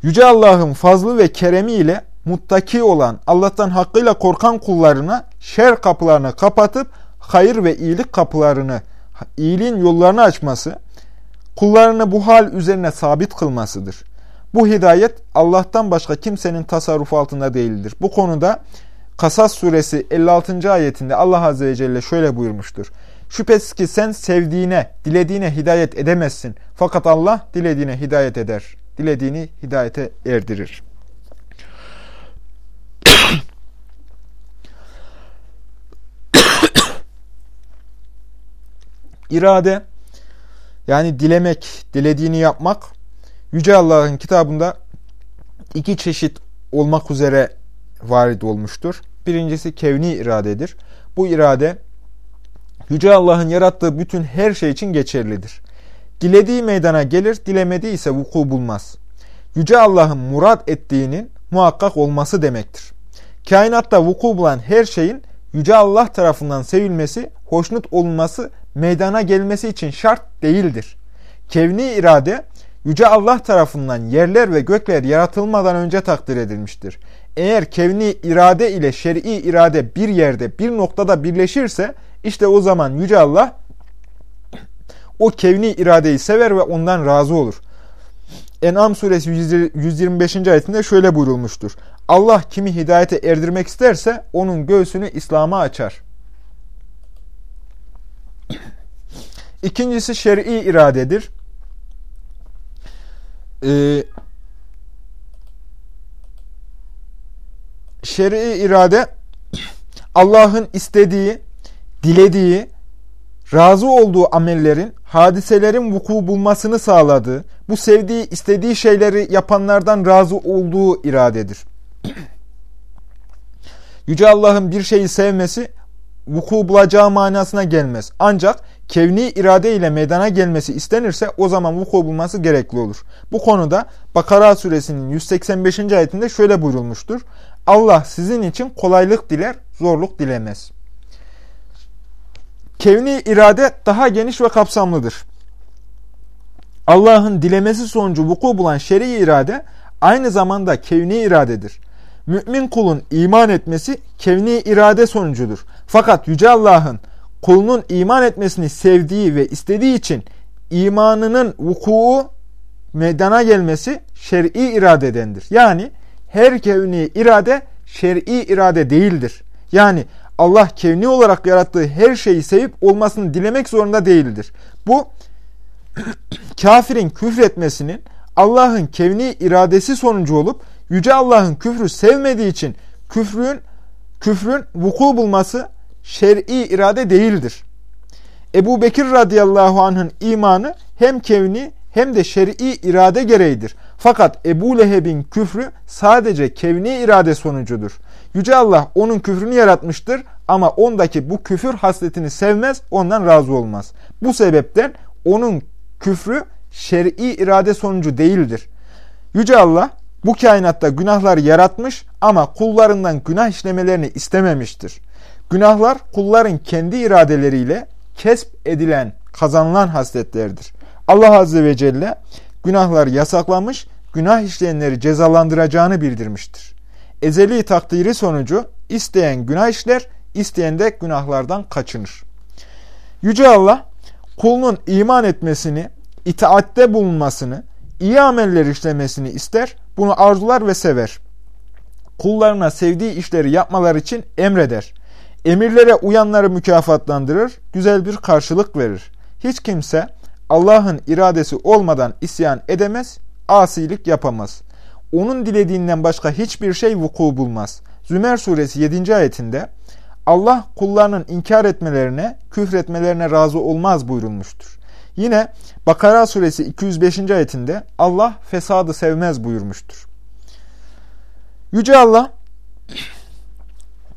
Yüce Allah'ın fazlı ve keremi ile muttaki olan, Allah'tan hakkıyla korkan kullarına şer kapılarını kapatıp hayır ve iyilik kapılarını, iyiliğin yollarını açması, kullarını bu hal üzerine sabit kılmasıdır. Bu hidayet Allah'tan başka kimsenin tasarrufu altında değildir. Bu konuda Kasas suresi 56. ayetinde Allah Azze ve Celle şöyle buyurmuştur. Şüphesiz ki sen sevdiğine, dilediğine hidayet edemezsin. Fakat Allah dilediğine hidayet eder. Dilediğini hidayete erdirir. İrade yani dilemek, dilediğini yapmak Yüce Allah'ın kitabında iki çeşit olmak üzere varid olmuştur. Birincisi kevni iradedir. Bu irade Yüce Allah'ın yarattığı bütün her şey için geçerlidir. Dilediği meydana gelir, dilemediği ise vuku bulmaz. Yüce Allah'ın murad ettiğinin muhakkak olması demektir. Kainatta vuku bulan her şeyin Yüce Allah tarafından sevilmesi, hoşnut olunması, meydana gelmesi için şart değildir. Kevni irade, Yüce Allah tarafından yerler ve gökler yaratılmadan önce takdir edilmiştir. Eğer kevni irade ile şer'i irade bir yerde, bir noktada birleşirse, işte o zaman Yüce Allah o kevni iradeyi sever ve ondan razı olur. En'am suresi 125. ayetinde şöyle buyurulmuştur. Allah kimi hidayete erdirmek isterse onun göğsünü İslam'a açar. İkincisi şer'i iradedir. Ee, şer'i irade Allah'ın istediği, dilediği, razı olduğu amellerin, hadiselerin vuku bulmasını sağladığı, bu sevdiği, istediği şeyleri yapanlardan razı olduğu iradedir. Yüce Allah'ın bir şeyi sevmesi, vuku bulacağı manasına gelmez. Ancak kevni irade ile meydana gelmesi istenirse o zaman vuku bulması gerekli olur. Bu konuda Bakara suresinin 185. ayetinde şöyle buyurulmuştur. Allah sizin için kolaylık diler, zorluk dilemez. Kevni irade daha geniş ve kapsamlıdır. Allah'ın dilemesi sonucu vuku bulan şer'i irade aynı zamanda kevni iradedir. Mümin kulun iman etmesi kevni irade sonucudur. Fakat Yüce Allah'ın kulunun iman etmesini sevdiği ve istediği için imanının vuku meydana gelmesi şer'i iradedendir. Yani her kevni irade şer'i irade değildir. Yani Allah kevni olarak yarattığı her şeyi sevip olmasını dilemek zorunda değildir. Bu kafirin küfretmesinin Allah'ın kevni iradesi sonucu olup Yüce Allah'ın küfrü sevmediği için küfrün küfrün vuku bulması şer'i irade değildir. Ebu Bekir radıyallahu anh'ın imanı hem kevni hem de şer'i irade gereğidir. Fakat Ebu Leheb'in küfrü sadece kevni irade sonucudur. Yüce Allah onun küfrünü yaratmıştır ama ondaki bu küfür hasletini sevmez, ondan razı olmaz. Bu sebepten onun küfrü şer'i irade sonucu değildir. Yüce Allah bu kainatta günahlar yaratmış ama kullarından günah işlemelerini istememiştir. Günahlar kulların kendi iradeleriyle kesp edilen, kazanılan hasletlerdir. Allah Azze ve Celle günahlar yasaklamış, günah işleyenleri cezalandıracağını bildirmiştir. Ezeli takdiri sonucu isteyen günah işler, isteyen de günahlardan kaçınır. Yüce Allah kulunun iman etmesini, itaatte bulunmasını, iyi ameller işlemesini ister, bunu arzular ve sever. Kullarına sevdiği işleri yapmalar için emreder. Emirlere uyanları mükafatlandırır, güzel bir karşılık verir. Hiç kimse Allah'ın iradesi olmadan isyan edemez, asilik yapamaz. Onun dilediğinden başka hiçbir şey vuku bulmaz. Zümer suresi 7. ayetinde Allah kullarının inkar etmelerine, küfretmelerine razı olmaz buyurulmuştur. Yine Bakara suresi 205. ayetinde Allah fesadı sevmez buyurmuştur. Yüce Allah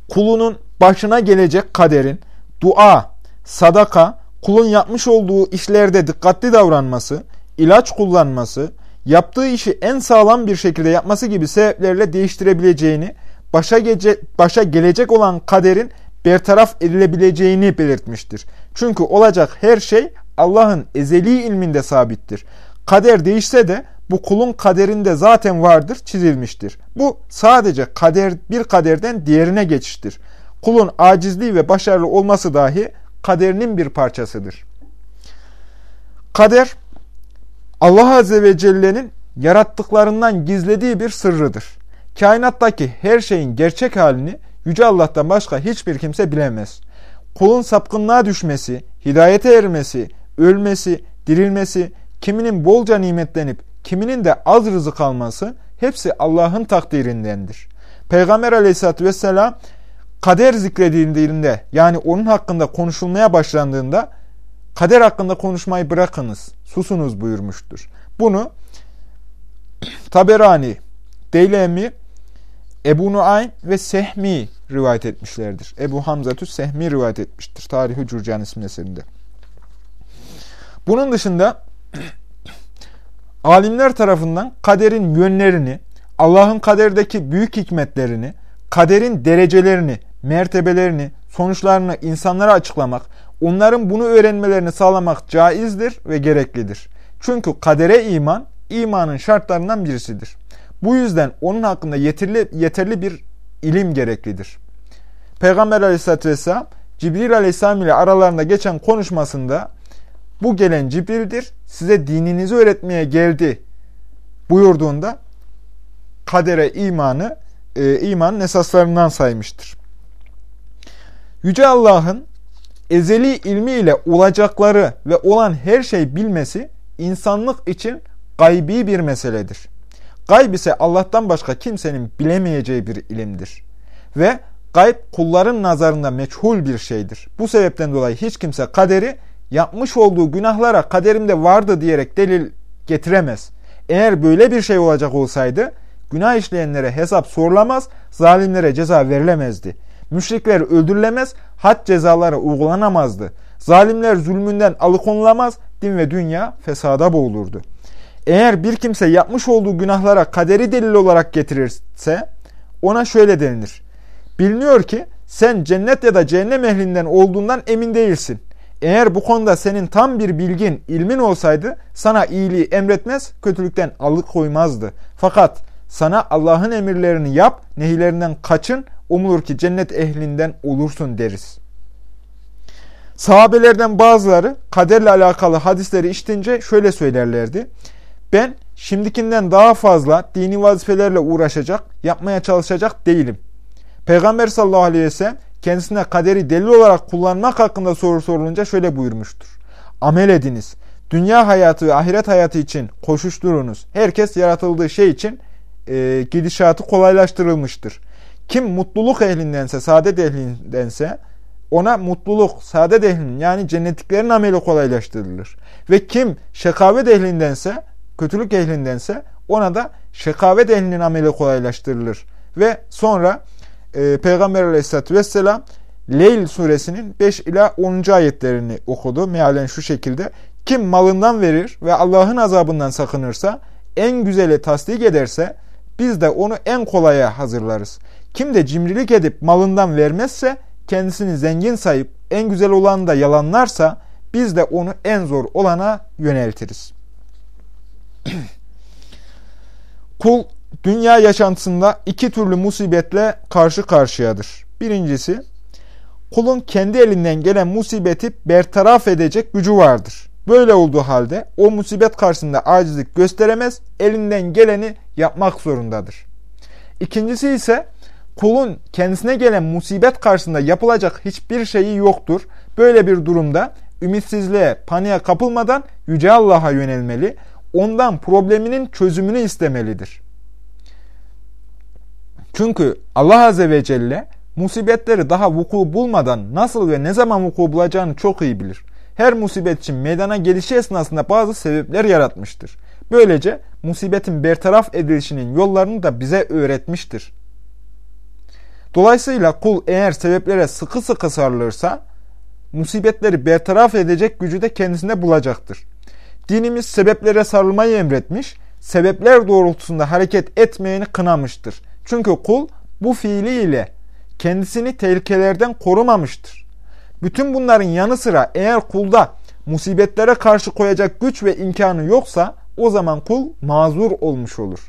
kulunun başına gelecek kaderin dua, sadaka, kulun yapmış olduğu işlerde dikkatli davranması, ilaç kullanması, yaptığı işi en sağlam bir şekilde yapması gibi sebeplerle değiştirebileceğini, başa, gece, başa gelecek olan kaderin bertaraf edilebileceğini belirtmiştir. Çünkü olacak her şey Allah'ın ezeli ilminde sabittir. Kader değişse de bu kulun kaderinde zaten vardır, çizilmiştir. Bu sadece kader bir kaderden diğerine geçiştir. Kulun acizliği ve başarılı olması dahi kaderinin bir parçasıdır. Kader, Allah Azze ve Celle'nin yarattıklarından gizlediği bir sırrıdır. Kainattaki her şeyin gerçek halini Yüce Allah'tan başka hiçbir kimse bilemez. Kulun sapkınlığa düşmesi, hidayete ermesi, ölmesi, dirilmesi, kiminin bolca nimetlenip kiminin de az rızık alması hepsi Allah'ın takdirindendir. Peygamber aleyhissalatü vesselam kader zikredildiğinde yani onun hakkında konuşulmaya başlandığında kader hakkında konuşmayı bırakınız, susunuz buyurmuştur. Bunu Taberani, Deylemi, Ebu Nuaym ve Sehmi rivayet etmişlerdir. Ebu Hamzatü Sehmi rivayet etmiştir. Tarih-i Curcan isimli eserinde. Bunun dışında alimler tarafından kaderin yönlerini, Allah'ın kaderdeki büyük hikmetlerini, kaderin derecelerini, mertebelerini, sonuçlarını insanlara açıklamak, onların bunu öğrenmelerini sağlamak caizdir ve gereklidir. Çünkü kadere iman, imanın şartlarından birisidir. Bu yüzden onun hakkında yeterli, yeterli bir ilim gereklidir. Peygamber aleyhissalatü vesselam, Cibril aleyhisselam ile aralarında geçen konuşmasında bu gelen Cibril'dir, size dininizi öğretmeye geldi buyurduğunda kadere imanı, e, imanın esaslarından saymıştır. Yüce Allah'ın ezeli ilmiyle olacakları ve olan her şey bilmesi insanlık için gaybi bir meseledir. Gayb ise Allah'tan başka kimsenin bilemeyeceği bir ilimdir. Ve Gayb kulların nazarında meçhul bir şeydir. Bu sebepten dolayı hiç kimse kaderi yapmış olduğu günahlara kaderimde vardı diyerek delil getiremez. Eğer böyle bir şey olacak olsaydı günah işleyenlere hesap sorulamaz, zalimlere ceza verilemezdi. Müşrikler öldürülemez, had cezaları uygulanamazdı. Zalimler zulmünden alıkonulamaz, din ve dünya fesada boğulurdu. Eğer bir kimse yapmış olduğu günahlara kaderi delil olarak getirirse ona şöyle denilir. Biliniyor ki sen cennet ya da cehennem ehlinden olduğundan emin değilsin. Eğer bu konuda senin tam bir bilgin, ilmin olsaydı sana iyiliği emretmez, kötülükten alıkoymazdı. Fakat sana Allah'ın emirlerini yap, nehilerinden kaçın, umulur ki cennet ehlinden olursun deriz. Sahabelerden bazıları kaderle alakalı hadisleri işitince şöyle söylerlerdi. Ben şimdikinden daha fazla dini vazifelerle uğraşacak, yapmaya çalışacak değilim. Peygamber sallallahu aleyhi ve sellem kendisine kaderi delil olarak kullanmak hakkında soru sorulunca şöyle buyurmuştur. Amel ediniz. Dünya hayatı ve ahiret hayatı için koşuşturunuz. Herkes yaratıldığı şey için e, gidişatı kolaylaştırılmıştır. Kim mutluluk ehlindense, saadet ehlindense ona mutluluk, saadet ehlinin yani cennetliklerin ameli kolaylaştırılır. Ve kim şekavet ehlindense, kötülük ehlindense ona da şekavet ehlinin ameli kolaylaştırılır. Ve sonra e, Peygamber aleyhissalatü vesselam Leyl suresinin 5 ila 10. ayetlerini okudu. Mealen şu şekilde. Kim malından verir ve Allah'ın azabından sakınırsa, en güzeli tasdik ederse, biz de onu en kolaya hazırlarız. Kim de cimrilik edip malından vermezse, kendisini zengin sayıp en güzel olanı da yalanlarsa, biz de onu en zor olana yöneltiriz. Kul dünya yaşantısında iki türlü musibetle karşı karşıyadır. Birincisi, kulun kendi elinden gelen musibeti bertaraf edecek gücü vardır. Böyle olduğu halde o musibet karşısında acizlik gösteremez, elinden geleni yapmak zorundadır. İkincisi ise kulun kendisine gelen musibet karşısında yapılacak hiçbir şeyi yoktur. Böyle bir durumda ümitsizliğe, paniğe kapılmadan Yüce Allah'a yönelmeli, ondan probleminin çözümünü istemelidir. Çünkü Allah Azze ve Celle musibetleri daha vuku bulmadan nasıl ve ne zaman vuku bulacağını çok iyi bilir. Her musibet için meydana gelişi esnasında bazı sebepler yaratmıştır. Böylece musibetin bertaraf edilişinin yollarını da bize öğretmiştir. Dolayısıyla kul eğer sebeplere sıkı sıkı sarılırsa, musibetleri bertaraf edecek gücü de kendisinde bulacaktır. Dinimiz sebeplere sarılmayı emretmiş, sebepler doğrultusunda hareket etmeyeni kınamıştır. Çünkü kul bu fiiliyle kendisini tehlikelerden korumamıştır. Bütün bunların yanı sıra eğer kulda musibetlere karşı koyacak güç ve imkanı yoksa o zaman kul mazur olmuş olur.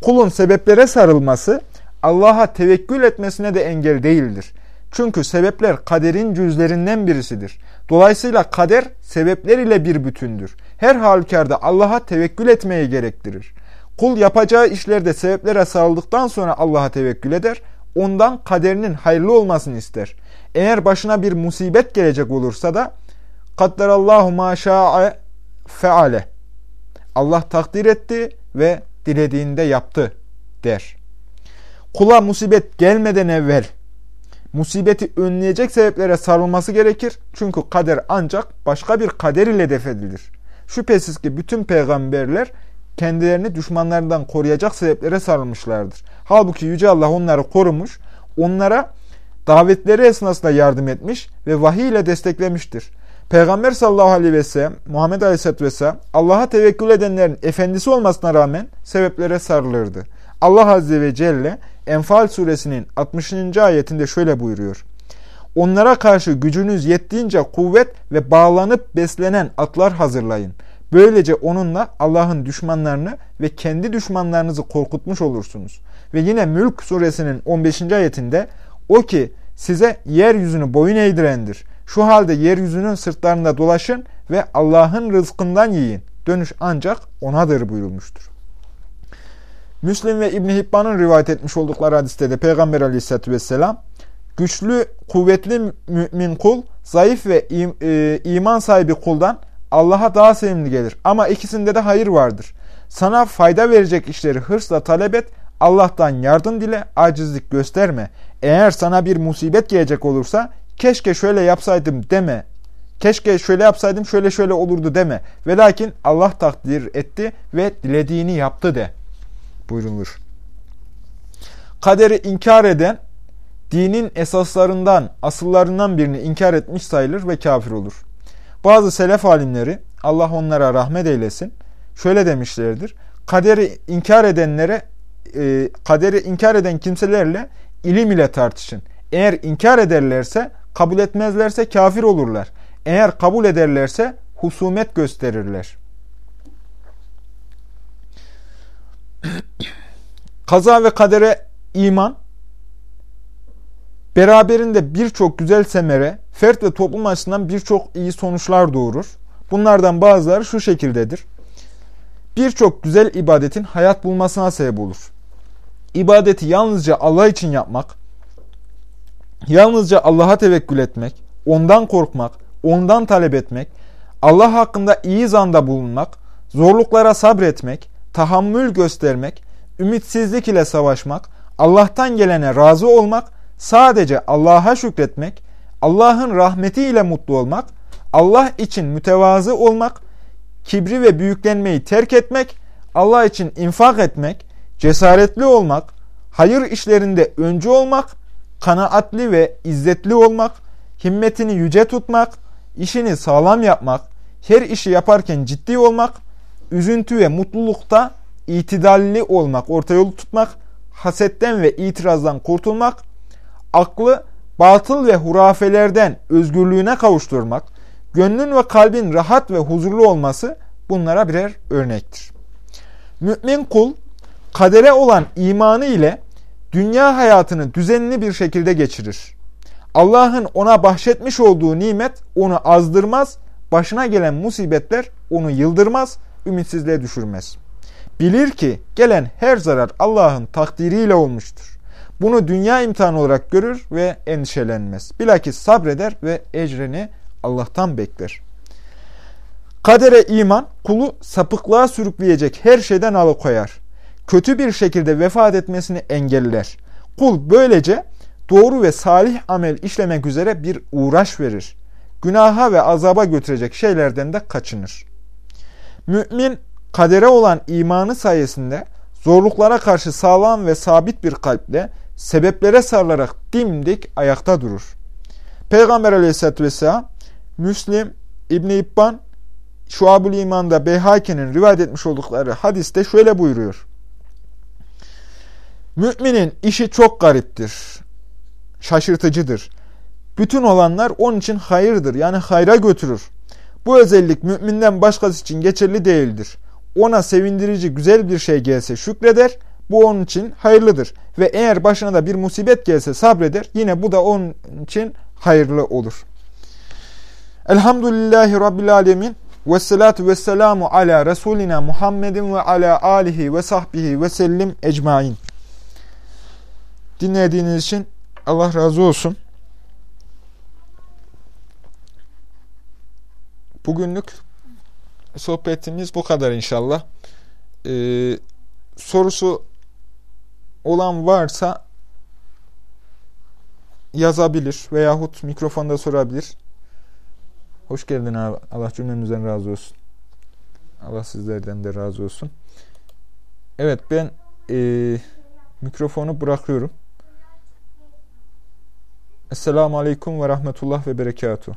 Kulun sebeplere sarılması Allah'a tevekkül etmesine de engel değildir. Çünkü sebepler kaderin cüzlerinden birisidir. Dolayısıyla kader sebepler ile bir bütündür. Her halükarda Allah'a tevekkül etmeye gerektirir. Kul yapacağı işlerde sebeplere sarıldıktan sonra Allah'a tevekkül eder, ondan kaderinin hayırlı olmasını ister. Eğer başına bir musibet gelecek olursa da kadderallahu ma şa'e feale. Allah takdir etti ve dilediğinde yaptı der. Kula musibet gelmeden evvel musibeti önleyecek sebeplere sarılması gerekir. Çünkü kader ancak başka bir kader ile defedilir. Şüphesiz ki bütün peygamberler kendilerini düşmanlarından koruyacak sebeplere sarılmışlardır. Halbuki Yüce Allah onları korumuş, onlara davetleri esnasında yardım etmiş ve vahiy ile desteklemiştir. Peygamber sallallahu aleyhi ve sellem, Muhammed aleyhisselatü vesselam Allah'a tevekkül edenlerin efendisi olmasına rağmen sebeplere sarılırdı. Allah azze ve celle Enfal suresinin 60. ayetinde şöyle buyuruyor. Onlara karşı gücünüz yettiğince kuvvet ve bağlanıp beslenen atlar hazırlayın. Böylece onunla Allah'ın düşmanlarını ve kendi düşmanlarınızı korkutmuş olursunuz. Ve yine Mülk suresinin 15. ayetinde o ki size yeryüzünü boyun eğdirendir. Şu halde yeryüzünün sırtlarında dolaşın ve Allah'ın rızkından yiyin. Dönüş ancak onadır buyurulmuştur. Müslim ve İbni Hibban'ın rivayet etmiş oldukları hadiste de Peygamber aleyhissalatü vesselam güçlü, kuvvetli mümin kul, zayıf ve e, iman sahibi kuldan Allah'a daha sevimli gelir. Ama ikisinde de hayır vardır. Sana fayda verecek işleri hırsla talep et Allah'tan yardım dile, acizlik gösterme. Eğer sana bir musibet gelecek olursa keşke şöyle yapsaydım deme. Keşke şöyle yapsaydım şöyle şöyle olurdu deme. Ve lakin Allah takdir etti ve dilediğini yaptı de buyrulur. Kaderi inkar eden dinin esaslarından, asıllarından birini inkar etmiş sayılır ve kafir olur. Bazı selef alimleri, Allah onlara rahmet eylesin, şöyle demişlerdir. Kaderi inkar edenlere, e, kaderi inkar eden kimselerle ilim ile tartışın. Eğer inkar ederlerse, kabul etmezlerse kafir olurlar. Eğer kabul ederlerse husumet gösterirler. Kaza ve kadere iman, beraberinde birçok güzel semere, fert ve toplum açısından birçok iyi sonuçlar doğurur. Bunlardan bazıları şu şekildedir. Birçok güzel ibadetin hayat bulmasına sebep olur. İbadeti yalnızca Allah için yapmak, yalnızca Allah'a tevekkül etmek, ondan korkmak, ondan talep etmek, Allah hakkında iyi zanda bulunmak, zorluklara sabretmek, tahammül göstermek, ümitsizlik ile savaşmak, Allah'tan gelene razı olmak, sadece Allah'a şükretmek, Allah'ın rahmetiyle mutlu olmak, Allah için mütevazı olmak, kibri ve büyüklenmeyi terk etmek, Allah için infak etmek, cesaretli olmak, hayır işlerinde öncü olmak, kanaatli ve izzetli olmak, himmetini yüce tutmak, işini sağlam yapmak, her işi yaparken ciddi olmak, üzüntü ve mutlulukta itidalli olmak, orta yolu tutmak, hasetten ve itirazdan kurtulmak, aklı batıl ve hurafelerden özgürlüğüne kavuşturmak, gönlün ve kalbin rahat ve huzurlu olması bunlara birer örnektir. Mümin kul, kadere olan imanı ile dünya hayatını düzenli bir şekilde geçirir. Allah'ın ona bahşetmiş olduğu nimet onu azdırmaz, başına gelen musibetler onu yıldırmaz, ümitsizliğe düşürmez. Bilir ki gelen her zarar Allah'ın takdiriyle olmuştur. Bunu dünya imtihanı olarak görür ve endişelenmez. Bilakis sabreder ve ecrini Allah'tan bekler. Kadere iman kulu sapıklığa sürükleyecek her şeyden alıkoyar. Kötü bir şekilde vefat etmesini engeller. Kul böylece doğru ve salih amel işlemek üzere bir uğraş verir. Günaha ve azaba götürecek şeylerden de kaçınır. Mümin kadere olan imanı sayesinde zorluklara karşı sağlam ve sabit bir kalple sebeplere sarılarak dimdik ayakta durur. Peygamber aleyhissalatü vesselam Müslim, İbni İbban, Şuab-ül İman'da Beyhake'nin rivayet etmiş oldukları hadiste şöyle buyuruyor. Müminin işi çok gariptir, şaşırtıcıdır. Bütün olanlar onun için hayırdır, yani hayra götürür. Bu özellik müminden başkası için geçerli değildir. Ona sevindirici güzel bir şey gelse şükreder, bu onun için hayırlıdır. Ve eğer başına da bir musibet gelse sabreder, yine bu da onun için hayırlı olur. Elhamdülillahi Rabbil Alemin. Ve salatu ve selamu ala Resulina Muhammedin ve ala alihi ve sahbihi ve sellim ecmain. Dinlediğiniz için Allah razı olsun. Bugünlük sohbetimiz bu kadar inşallah. Ee, sorusu olan varsa yazabilir veyahut mikrofonda sorabilir. Hoş geldin abi. Allah cümlemizden razı olsun. Allah sizlerden de razı olsun. Evet ben e, mikrofonu bırakıyorum. Esselamu Aleyküm ve Rahmetullah ve Berekatuhu.